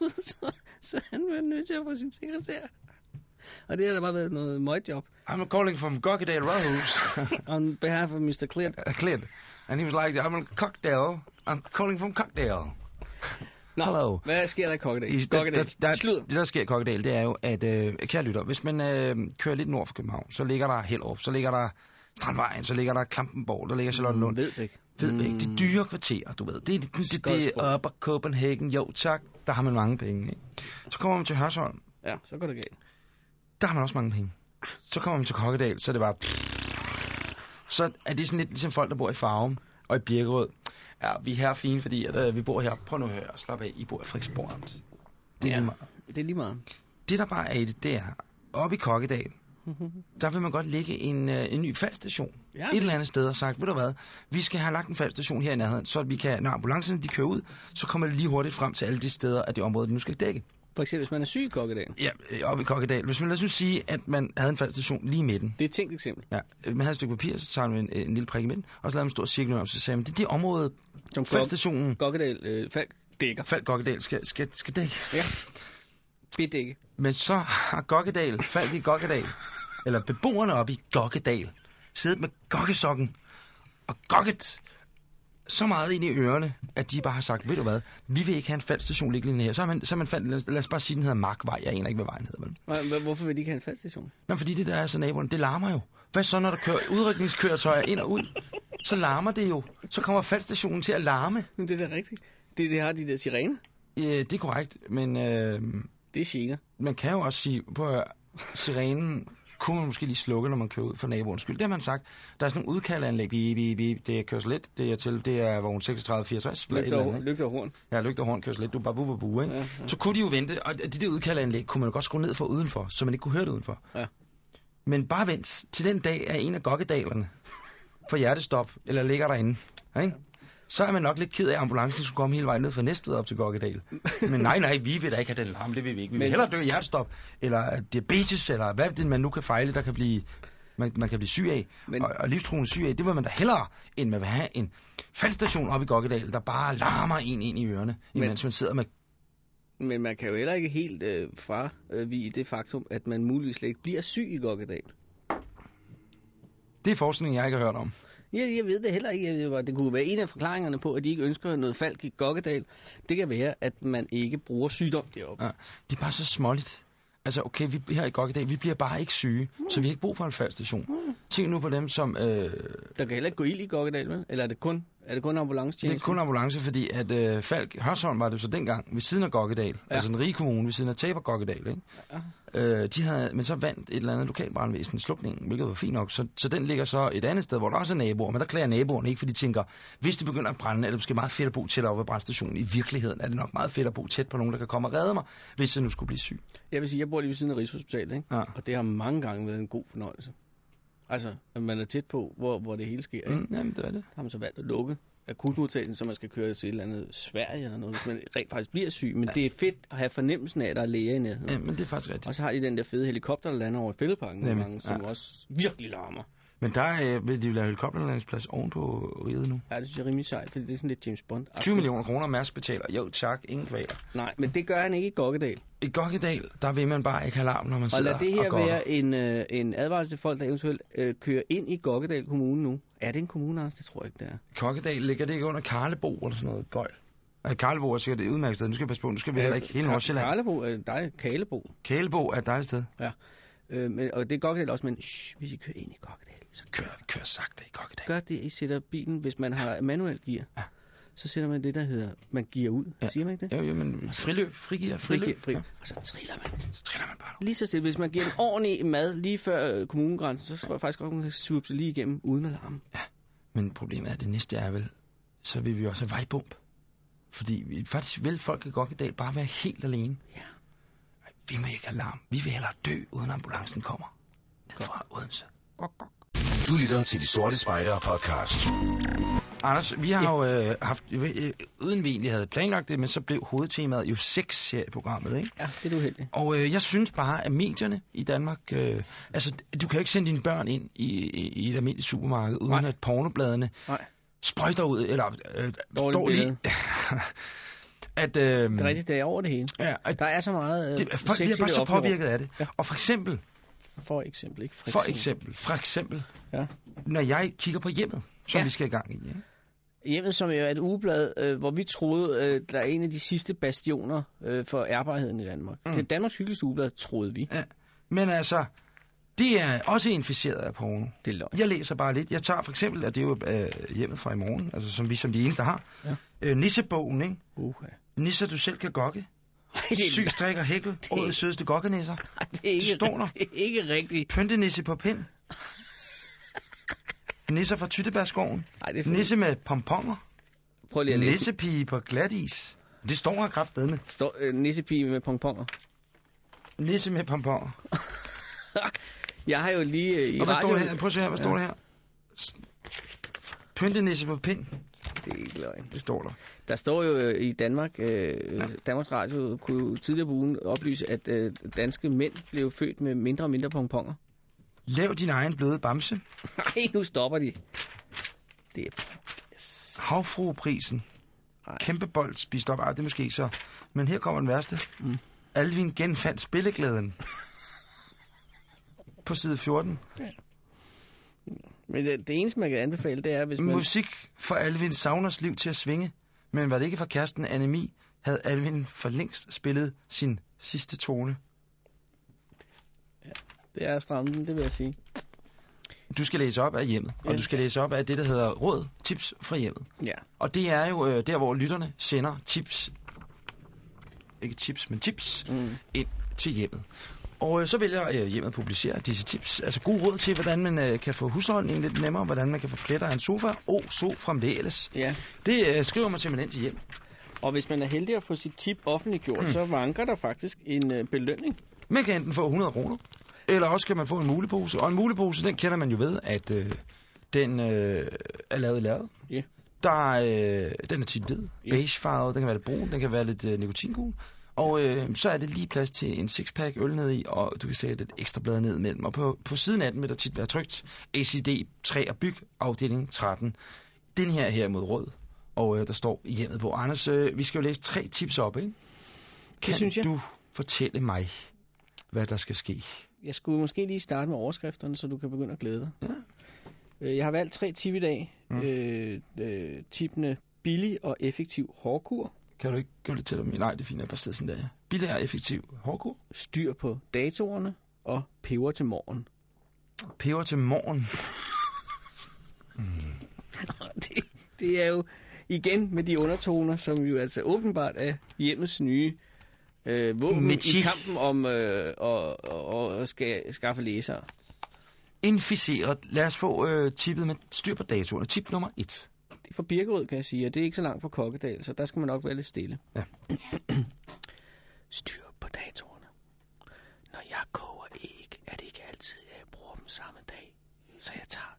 [SPEAKER 3] så, så han var nødt til at få sin sekretær. Og det har da bare været noget møgjob.
[SPEAKER 2] I'm calling from Kokkedal Rådhus. <laughs>
[SPEAKER 3] On behalf of Mr. Clit.
[SPEAKER 2] A Clint. And he was like, I'm a cocktail. I'm calling from Cockdale.
[SPEAKER 3] Nå,
[SPEAKER 2] Hello.
[SPEAKER 3] hvad sker der i Kokkedal?
[SPEAKER 2] I, der, der, der, det, der sker i Kokkedal, det er jo, at, øh, kære lytter, hvis man øh, kører lidt nord for København, så ligger der Hellerup, så ligger der Strandvejen, så ligger der Klampenborg, der ligger Charlottenlund.
[SPEAKER 3] Ved ikke.
[SPEAKER 2] Ved mm. de dyre kvarterer, du ved. Det er det, det, det, det er ad Copenhagen, jo tak, der har man mange penge. Ikke? Så kommer man til Hørsholm,
[SPEAKER 3] Ja, så går det galt.
[SPEAKER 2] Der har man også mange penge. Så kommer man til Kokkedal, så er det bare... Så er det sådan lidt ligesom folk, der bor i Farum og i Birkerød. Ja, vi er her fine, fordi at, øh, vi bor her. Prøv nu at høre, slap af, I bor i Frederiksborg. Det er
[SPEAKER 3] Ja.
[SPEAKER 2] lige meget.
[SPEAKER 3] Det er lige meget.
[SPEAKER 2] Det, der bare er i det, det er, oppe i Kokkedal, der vil man godt lægge en, øh, en ny faldstation.
[SPEAKER 3] Ja.
[SPEAKER 2] Et eller andet sted og sagt, ved du hvad, vi skal have lagt en faldstation her i nærheden, så at vi kan, når ambulancerne de kører ud, så kommer det lige hurtigt frem til alle de steder af det område, de nu skal dække.
[SPEAKER 3] For eksempel, hvis man er syg i kokkedalen.
[SPEAKER 2] Ja, øh, oppe i Kokkedal. Hvis man lad os nu sige, at man havde en faldstation lige i midten.
[SPEAKER 3] Det er et tænkt eksempel.
[SPEAKER 2] Ja, øh, man havde et stykke papir, så tager man en, en lille prik i midten, og så lavede man en stor cirkel om, så sagde man, det er det område,
[SPEAKER 3] Som
[SPEAKER 2] faldstationen,
[SPEAKER 3] Kokkedal øh, Falk dækker.
[SPEAKER 2] Fald Kokkedal skal, skal, skal dække.
[SPEAKER 3] Ja. Bedække.
[SPEAKER 2] Men så har Gokkedal, Falk i Gokkedal, eller beboerne oppe i Gokkedal, siddet med gokkesokken og gokket så meget ind i ørerne, at de bare har sagt, ved du hvad, vi vil ikke have en faldstation liggende her. Så har man, så har man fandt, lad os bare sige, den hedder Markvej. Jeg aner ikke, hvad vejen hedder. Vel?
[SPEAKER 3] Hvor- hvor- Hvorfor vil de ikke have en faldstation?
[SPEAKER 2] Nå, fordi det der er så naboerne, det larmer jo. Hvad så, når der kører udrykningskøretøjer ind og ud? Så larmer det jo. Så kommer faldstationen til at larme.
[SPEAKER 3] Men det er da rigtigt. Det, det har de der sirener.
[SPEAKER 2] Øh, det er korrekt, men øh,
[SPEAKER 3] Det er gener.
[SPEAKER 2] man kan jo også sige, på sirenen kunne man måske lige slukke, når man kører ud for naboens skyld. Det har man sagt. Der er sådan nogle udkaldeanlæg. Bip, bip, bip. Det er kørsel lidt. Det er til, det er vogn 3664. eller et eller andet,
[SPEAKER 3] Lygter, horn.
[SPEAKER 2] Ja, lygter horn kørsel lidt. Du bare bu, bu, bu, ikke?
[SPEAKER 3] Ja,
[SPEAKER 2] Ja. Så kunne de jo vente, og de der udkaldeanlæg kunne man jo godt skrue ned for udenfor, så man ikke kunne høre det udenfor.
[SPEAKER 3] Ja.
[SPEAKER 2] Men bare vent til den dag er en af gokkedalerne for hjertestop, eller ligger derinde. Ikke? Så er man nok lidt ked af, at ambulancen skulle komme hele vejen ned fra Næstved op til Gokkedal. <laughs> Men nej, nej, vi vil da ikke have den larm, det vil vi ikke. Vi vil
[SPEAKER 3] Men-
[SPEAKER 2] hellere dø af hjertestop, eller diabetes, eller hvad det man nu kan fejle, der kan blive, man, man kan blive syg af,
[SPEAKER 3] Men-
[SPEAKER 2] og, og livstruende syg af. Det vil man da hellere, end man vil have en faldstation oppe i Gokkedal, der bare larmer en ind i ørerne,
[SPEAKER 3] Men-
[SPEAKER 2] imens man sidder med...
[SPEAKER 3] Men man kan jo heller ikke helt øh, fra øh, vi det faktum, at man muligvis slet ikke bliver syg i Gokkedal.
[SPEAKER 2] Det er forskning, jeg ikke har hørt om.
[SPEAKER 3] Ja, jeg ved det heller ikke. Jeg ved bare, Det kunne være en af forklaringerne på, at de ikke ønsker noget falk i Gokkedal. Det kan være, at man ikke bruger sygdom deroppe.
[SPEAKER 2] Ja, det er bare så småligt. Altså, okay, vi her i Gokkedal, vi bliver bare ikke syge, så vi har ikke brug for en faldstation. Tænk nu på dem, som... Øh,
[SPEAKER 3] Der kan heller ikke gå ild i Gokkedal, vel? Eller er det kun, er det kun ambulancetjeneste?
[SPEAKER 2] det er kun ambulance, fordi at øh, Falk, Hørsholm var det så dengang, ved siden af Gokkedal, ja. altså den rige kommune, ved siden af Taber Gokkedal, ikke? Ja. Øh, de havde, men så vandt et eller andet lokalbrandvæsen slukningen, hvilket var fint nok. Så, så den ligger så et andet sted, hvor der også er naboer, men der klager naboerne ikke, fordi de tænker, hvis det begynder at brænde, er det måske meget fedt at bo tæt op ved brandstationen. I virkeligheden er det nok meget fedt at bo tæt på nogen, der kan komme og redde mig, hvis jeg nu skulle blive syg.
[SPEAKER 3] Jeg vil sige, jeg bor lige ved siden af Rigshospitalet, ikke?
[SPEAKER 2] Ja.
[SPEAKER 3] Og det har mange gange været en god fornøjelse. Altså, at man er tæt på, hvor, hvor det hele sker. Ikke?
[SPEAKER 2] Mm, jamen, det er det.
[SPEAKER 3] Der har man så valgt at lukke akutmodtagelsen, så man skal køre til et eller andet Sverige eller noget, hvis man rent faktisk bliver syg. Men det er fedt at have fornemmelsen af, at der er læger i nærheden.
[SPEAKER 2] Ja, men det er faktisk rigtigt.
[SPEAKER 3] Og så har de den der fede helikopter, der lander over i fældeparken, gange, som
[SPEAKER 2] ja.
[SPEAKER 3] også virkelig larmer.
[SPEAKER 2] Men der øh, vil de jo lave helikopterlandingsplads oven på riget nu.
[SPEAKER 3] Ja, det synes jeg er rimelig sejt, fordi det er sådan lidt James Bond.
[SPEAKER 2] 20 millioner kroner, Mærsk betaler. Jo, tak, ingen kvaler.
[SPEAKER 3] Nej, men det gør han ikke i Gokkedal.
[SPEAKER 2] I Gokkedal, der vil man bare ikke have larm, når man
[SPEAKER 3] Og
[SPEAKER 2] sidder
[SPEAKER 3] lad det her
[SPEAKER 2] og
[SPEAKER 3] være en, øh, en advarsel til folk, der eventuelt øh, kører ind i Gokkedal Kommune nu. Er det en kommune, Anders? Det tror jeg ikke, det er.
[SPEAKER 2] Kokkedal, ligger det ikke under Karlebo eller sådan noget gøjl? Ja, Karlebo er sikkert et udmærket sted. Nu skal vi passe på, nu skal vi heller ikke hele Nordsjælland.
[SPEAKER 3] Karlebo, øh, der er Kalebo.
[SPEAKER 2] Kælebo er et dejligt sted.
[SPEAKER 3] Ja. Øh, men, og det er Gokkedal også, men shh, hvis I kører ind i Gokkedal, så
[SPEAKER 2] Kør, kør sagte i Kokkedal.
[SPEAKER 3] gør det, I sætter bilen, hvis man har manuel gear.
[SPEAKER 2] Ja.
[SPEAKER 3] Så sætter man det, der hedder, man giver ud. Ja.
[SPEAKER 2] Ja.
[SPEAKER 3] Siger man ikke det?
[SPEAKER 2] Jo, jo, men friløb, frigiver, friløb.
[SPEAKER 3] Fri, fri.
[SPEAKER 2] Ja.
[SPEAKER 3] Og så triller man.
[SPEAKER 2] Så triller man bare.
[SPEAKER 3] Lige så stille. Hvis man giver en ordentlig mad lige før øh, kommunegrænsen, så tror jeg faktisk godt, man kan swipe sig lige igennem uden alarm.
[SPEAKER 2] Men problemet er, at det næste er vel, så vil vi også have vejbump. Fordi vi, faktisk vil folk i Kokkedal bare være helt alene.
[SPEAKER 3] Ja.
[SPEAKER 2] Vi må ikke have larm. Vi vil hellere dø, uden ambulancen kommer. Ned fra Odense. Gok, gok.
[SPEAKER 1] Du lytter til De Sorte Spejdere podcast.
[SPEAKER 2] Anders, vi har jo øh, haft, øh, uden vi egentlig havde planlagt det, men så blev hovedtemaet jo sex her i programmet, ikke?
[SPEAKER 3] Ja, det er du heldig.
[SPEAKER 2] Og øh, jeg synes bare, at medierne i Danmark... Øh, altså, du kan jo ikke sende dine børn ind i, i, i et almindeligt supermarked, uden
[SPEAKER 3] Nej.
[SPEAKER 2] at pornobladene
[SPEAKER 3] Nej,
[SPEAKER 2] sprøjter ud, eller øh, står lige... <laughs> at, øh,
[SPEAKER 3] det er rigtigt, det er over det hele.
[SPEAKER 2] Ja, at,
[SPEAKER 3] Der er så meget øh,
[SPEAKER 2] det, folk
[SPEAKER 3] sex
[SPEAKER 2] bliver bare så påvirket af det.
[SPEAKER 3] Ja.
[SPEAKER 2] Og for eksempel.
[SPEAKER 3] For eksempel, ikke?
[SPEAKER 2] for eksempel, for eksempel,
[SPEAKER 3] Ja.
[SPEAKER 2] når jeg kigger på hjemmet, som
[SPEAKER 3] Ja.
[SPEAKER 2] vi skal i gang i, ikke?
[SPEAKER 3] Hjemmet, som er et ugeblad, øh, hvor vi troede, øh, der er en af de sidste bastioner øh, for ærbarheden i Danmark. Mm. Det er Danmarks hyggeligste ugeblad, troede vi.
[SPEAKER 2] Ja. Men altså, Det er også inficeret af porno.
[SPEAKER 3] Det er løgn.
[SPEAKER 2] Jeg læser bare lidt. Jeg tager for eksempel, at det er jo øh, hjemmet fra i morgen, altså som vi som de eneste har. Ja. Øh, nissebogen, ikke?
[SPEAKER 3] Uh,
[SPEAKER 2] Nisser, du selv kan gokke.
[SPEAKER 3] Det
[SPEAKER 2] Syg, strik og hækkel. Årets sødeste gokkenisser.
[SPEAKER 3] det er <laughs> ikke, <laughs>
[SPEAKER 2] Det står der.
[SPEAKER 3] det er ikke rigtigt.
[SPEAKER 2] Pyntenisse på pind. <laughs> Nisser fra Tyttebærskoven.
[SPEAKER 3] Ej, det er.
[SPEAKER 2] Nisse med pomponger.
[SPEAKER 3] Prøv lige at læse.
[SPEAKER 2] Nissepige på glatis. Det står her kraftedeme.
[SPEAKER 3] Står øh, nissepige med pongponger.
[SPEAKER 2] Nisse med pomponger.
[SPEAKER 3] Jeg har jo lige øh, i
[SPEAKER 2] Og hvad står
[SPEAKER 3] radio...
[SPEAKER 2] der her? Prøv at se her, hvad står der her? Pyntenisse på pind.
[SPEAKER 3] Det er ikke løgn.
[SPEAKER 2] Det står der.
[SPEAKER 3] Der står jo øh, i Danmark, øh, ja. Danmarks Radio kunne jo tidligere på ugen oplyse, at øh, danske mænd blev født med mindre og mindre pongponger.
[SPEAKER 2] Lav din egen bløde bamse.
[SPEAKER 3] Nej, nu stopper de. Det er...
[SPEAKER 2] Havfrueprisen.
[SPEAKER 3] Ej.
[SPEAKER 2] Kæmpe bold spist op. Ej, det er måske ikke så. Men her kommer den værste. Mm. Alvin genfandt spilleglæden. På side 14.
[SPEAKER 3] Men det, det eneste, man kan anbefale, det er, hvis man...
[SPEAKER 2] Musik for Alvin Sauners liv til at svinge. Men var det ikke for kæresten Anemi, havde Alvin for længst spillet sin sidste tone.
[SPEAKER 3] Det er strammen, det vil jeg sige.
[SPEAKER 2] Du skal læse op af hjemmet, og
[SPEAKER 3] Ja.
[SPEAKER 2] du skal læse op af det, der hedder råd, tips fra hjemmet.
[SPEAKER 3] Ja.
[SPEAKER 2] Og det er jo øh, der, hvor lytterne sender tips, ikke tips, men tips, mm. ind til hjemmet. Og øh, så vælger øh, hjemmet at publicere disse tips. Altså gode råd til, hvordan man øh, kan få husholdningen lidt nemmere, hvordan man kan få pletter af en sofa, og så fremdeles.
[SPEAKER 3] Ja.
[SPEAKER 2] Det øh, skriver man simpelthen ind til hjem.
[SPEAKER 3] Og hvis man er heldig at få sit tip offentliggjort, mm. så vanker der faktisk en øh, belønning.
[SPEAKER 2] Man kan enten få 100 kroner, eller også kan man få en mulepose. Og en mulepose, den kender man jo ved, at øh, den øh, er lavet i lærred.
[SPEAKER 3] Ja.
[SPEAKER 2] Der er, øh, den er tit hvid,
[SPEAKER 3] Ja.
[SPEAKER 2] beigefarvet, den kan være lidt brun, den kan være lidt øh, nikotingul. Og øh, så er det lige plads til en sixpack øl ned i, og du kan sætte et ekstra blad ned imellem. Og på, på siden af den vil der tit være trygt ACD 3 og byg, afdeling 13. Den her her mod rød, og øh, der står i hjemmet på. Anders, øh, vi skal jo læse tre tips op, ikke? Kan
[SPEAKER 3] synes jeg.
[SPEAKER 2] du fortælle mig, hvad der skal ske?
[SPEAKER 3] Jeg skulle måske lige starte med overskrifterne, så du kan begynde at glæde dig. Ja. Jeg har valgt tre tip i dag. Mm. Øh, øh, tipene billig og effektiv hårkur,
[SPEAKER 2] Kan du ikke gå lidt til dig? Nej, det er fint, jeg bare sidder sådan der. Billig og effektiv hårdkur.
[SPEAKER 3] styr på datorerne og peber til morgen.
[SPEAKER 2] Peber til morgen. <laughs>
[SPEAKER 3] det, det er jo igen med de undertoner, som jo altså åbenbart er hjemmets nye øh, våben
[SPEAKER 2] Metik.
[SPEAKER 3] i kampen om øh, at, at, at ska, skaffe læsere.
[SPEAKER 2] Inficeret. Lad os få øh, tippet med styr på datoerne. Tip nummer et.
[SPEAKER 3] Fra Birkerød, kan jeg sige, og det er ikke så langt fra Kokkedal, så der skal man nok være lidt stille.
[SPEAKER 2] Ja. <clears throat>
[SPEAKER 3] Styr på datorerne. Når jeg koger æg, er det ikke altid, at jeg bruger dem samme dag. Så jeg tager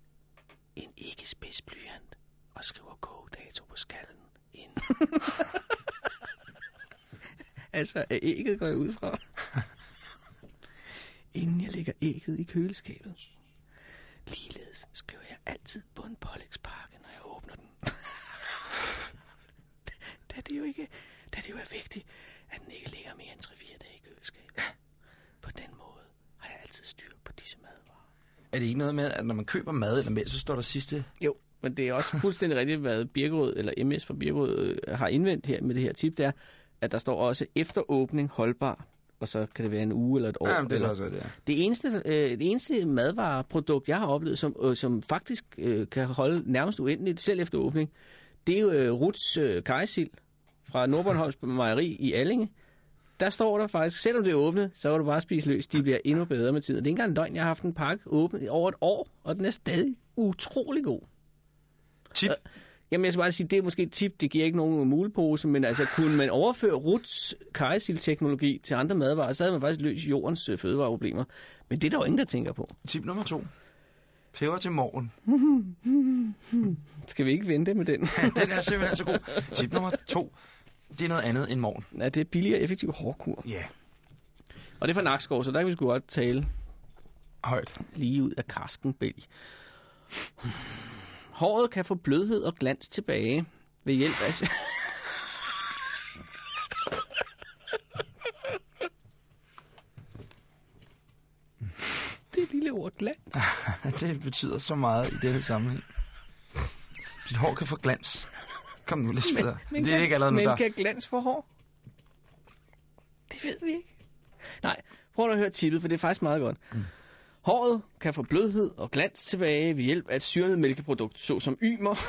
[SPEAKER 3] en ikke spids blyant og skriver kogedato på skallen ind. <laughs> altså, ægget går jeg ud fra. <laughs> Inden jeg lægger ægget i køleskabet. Ligeledes skriver jeg altid på en pålægspakke, når jeg åbner den. Da det jo ikke, da det jo er vigtigt, at den ikke ligger mere end 3-4 dage i køleskabet. På den måde har jeg altid styr på disse madvarer.
[SPEAKER 2] Er det ikke noget med, at når man køber mad eller mælk, så står der sidste...
[SPEAKER 3] Jo, men det er også <laughs> fuldstændig rigtigt, hvad Birkerød, eller MS fra Birkerød øh, har indvendt her med det her tip, det er, at der står også efter åbning holdbar, og så kan det være en uge eller et år.
[SPEAKER 2] Ja, men det er
[SPEAKER 3] eller,
[SPEAKER 2] også, det er.
[SPEAKER 3] det eneste, øh, det eneste madvareprodukt, jeg har oplevet, som, øh, som faktisk øh, kan holde nærmest uendeligt, selv efter åbning, det er jo øh, Ruts øh, kajsild fra Nordbornholms Mejeri i Allinge. Der står der faktisk, selvom det er åbnet, så kan du bare spise løs. De bliver endnu bedre med tiden. Det er ikke engang en døgn, jeg har haft en pakke åbent i over et år, og den er stadig utrolig god.
[SPEAKER 2] Tip.
[SPEAKER 3] Jamen, jeg skal bare sige, det er måske et tip, det giver ikke nogen mulepose, men altså, kunne man overføre Ruts kajsild-teknologi til andre madvarer, så havde man faktisk løst jordens øh, fødevareproblemer. Men det er der jo ingen, der tænker på.
[SPEAKER 2] Tip nummer to. Peber til morgen. <laughs>
[SPEAKER 3] Skal vi ikke vente med den? <laughs>
[SPEAKER 2] Den er simpelthen så god. Tip nummer to. Det er noget andet end morgen.
[SPEAKER 3] ja, det er billig og effektiv hårdkur.
[SPEAKER 2] Ja.
[SPEAKER 3] Og det er fra Nakskov, så der kan vi sgu godt tale
[SPEAKER 2] Højt.
[SPEAKER 3] lige ud af karsken bælg. Håret kan få blødhed og glans tilbage ved hjælp af... <laughs> det lille ord glans. <laughs>
[SPEAKER 2] Det betyder så meget i denne sammenhæng. Dit hår kan få glans. Kom nu, lidt videre.
[SPEAKER 3] Men
[SPEAKER 2] Det er
[SPEAKER 3] kan,
[SPEAKER 2] ikke allerede med
[SPEAKER 3] Men
[SPEAKER 2] dig.
[SPEAKER 3] kan glans få hår? Det ved vi ikke. Nej, prøv nu at høre tippet, for det er faktisk meget godt. Mm. Håret kan få blødhed og glans tilbage ved hjælp af et syrnet mælkeprodukt, såsom ymer, <laughs>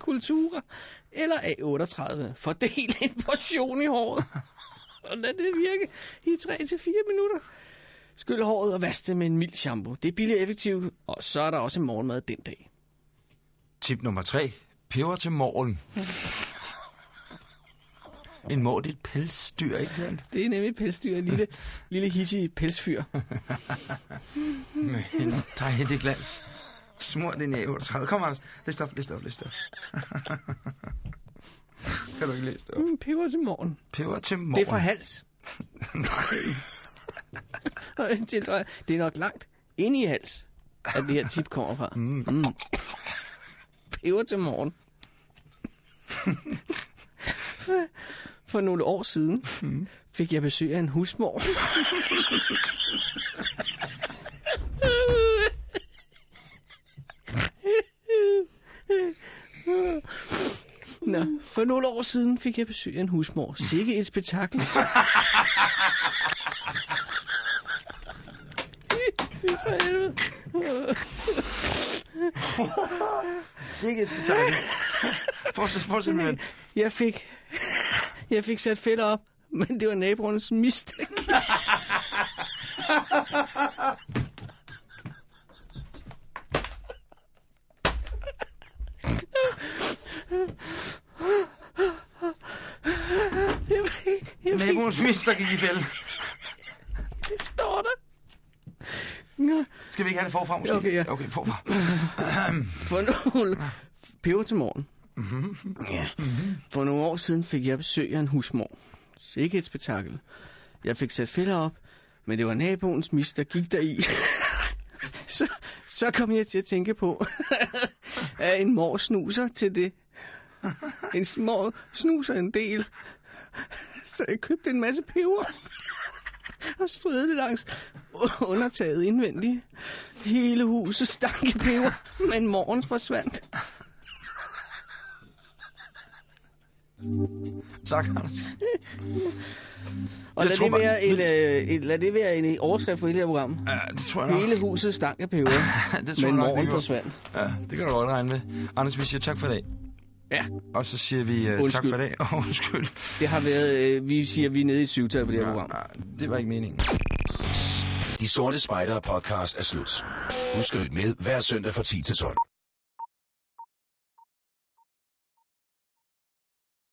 [SPEAKER 3] kulturer eller A38. Fordel en portion i håret og lad det virke i 3-4 minutter. Skyld håret og vask det med en mild shampoo. Det er billigt og effektivt, og så er der også morgenmad den dag.
[SPEAKER 2] Tip nummer tre. Peber til morgen. <laughs> En mor, det er et pelsdyr, ikke sandt?
[SPEAKER 3] Det er nemlig et pelsdyr, en lille, <laughs> lille hissig pelsfyr. <laughs>
[SPEAKER 2] Med en dejlig glans. Smur den i 38. Kom, Anders. Læs op, læs op, læs op. kan du ikke læse det op?
[SPEAKER 3] Mm, peber til morgen.
[SPEAKER 2] Peber til morgen.
[SPEAKER 3] Det er for hals.
[SPEAKER 2] Nej.
[SPEAKER 3] Det er nok langt ind i hals, at det her tip kommer fra. Mm. Mm. Peber til morgen. For nogle år siden fik jeg besøg af en husmor. Nå, for nogle år siden fik jeg besøg af en husmor. Sikke et spektakel. For <laughs> helvede.
[SPEAKER 2] Sikke et spektakel. Fortsæt, fortsæt med.
[SPEAKER 3] Jeg fik, jeg fik sat fælder op, men det var. Jeg fik, jeg fik,
[SPEAKER 2] Naboens mister gik i fælde.
[SPEAKER 3] det står der. Nå,
[SPEAKER 2] Skal vi ikke have det forfra, måske?
[SPEAKER 3] Okay, ja.
[SPEAKER 2] Okay, forfra. <clears throat>
[SPEAKER 3] For nogle... Peber til morgen. Ja. For nogle år siden fik jeg besøg af en husmor. Sikke et spektakel. Jeg fik sat fælder op, men det var naboens mis, der gik der i. <laughs> så, så kom jeg til at tænke på, <laughs> at en mor snuser til det. En mor snuser en del. <laughs> Så jeg købte en masse peber og strøede det langs undertaget indvendigt. Hele huset stank i peber, men morgens forsvandt.
[SPEAKER 2] Tak, Anders.
[SPEAKER 3] Og
[SPEAKER 2] Jeg
[SPEAKER 3] lad det,
[SPEAKER 2] bare-
[SPEAKER 3] være en, øh, en, lad det være en overskrift for hele det her program.
[SPEAKER 2] Ja, det tror jeg nok.
[SPEAKER 3] Hele huset stank af peber, <laughs>
[SPEAKER 2] det tror jeg
[SPEAKER 3] men
[SPEAKER 2] nok, det
[SPEAKER 3] morgen forsvandt.
[SPEAKER 2] Ja, det kan du godt regne med. Anders, vi siger tak for i dag.
[SPEAKER 3] Ja,
[SPEAKER 2] Og så siger vi uh, tak for i dag. <laughs> Og undskyld.
[SPEAKER 3] det har været, øh, vi siger, vi er nede i syvtal på det her program.
[SPEAKER 2] Nej, det var ikke meningen.
[SPEAKER 1] De Sorte Spejdere podcast er slut. Husk at lytte med hver søndag fra 10 til 12.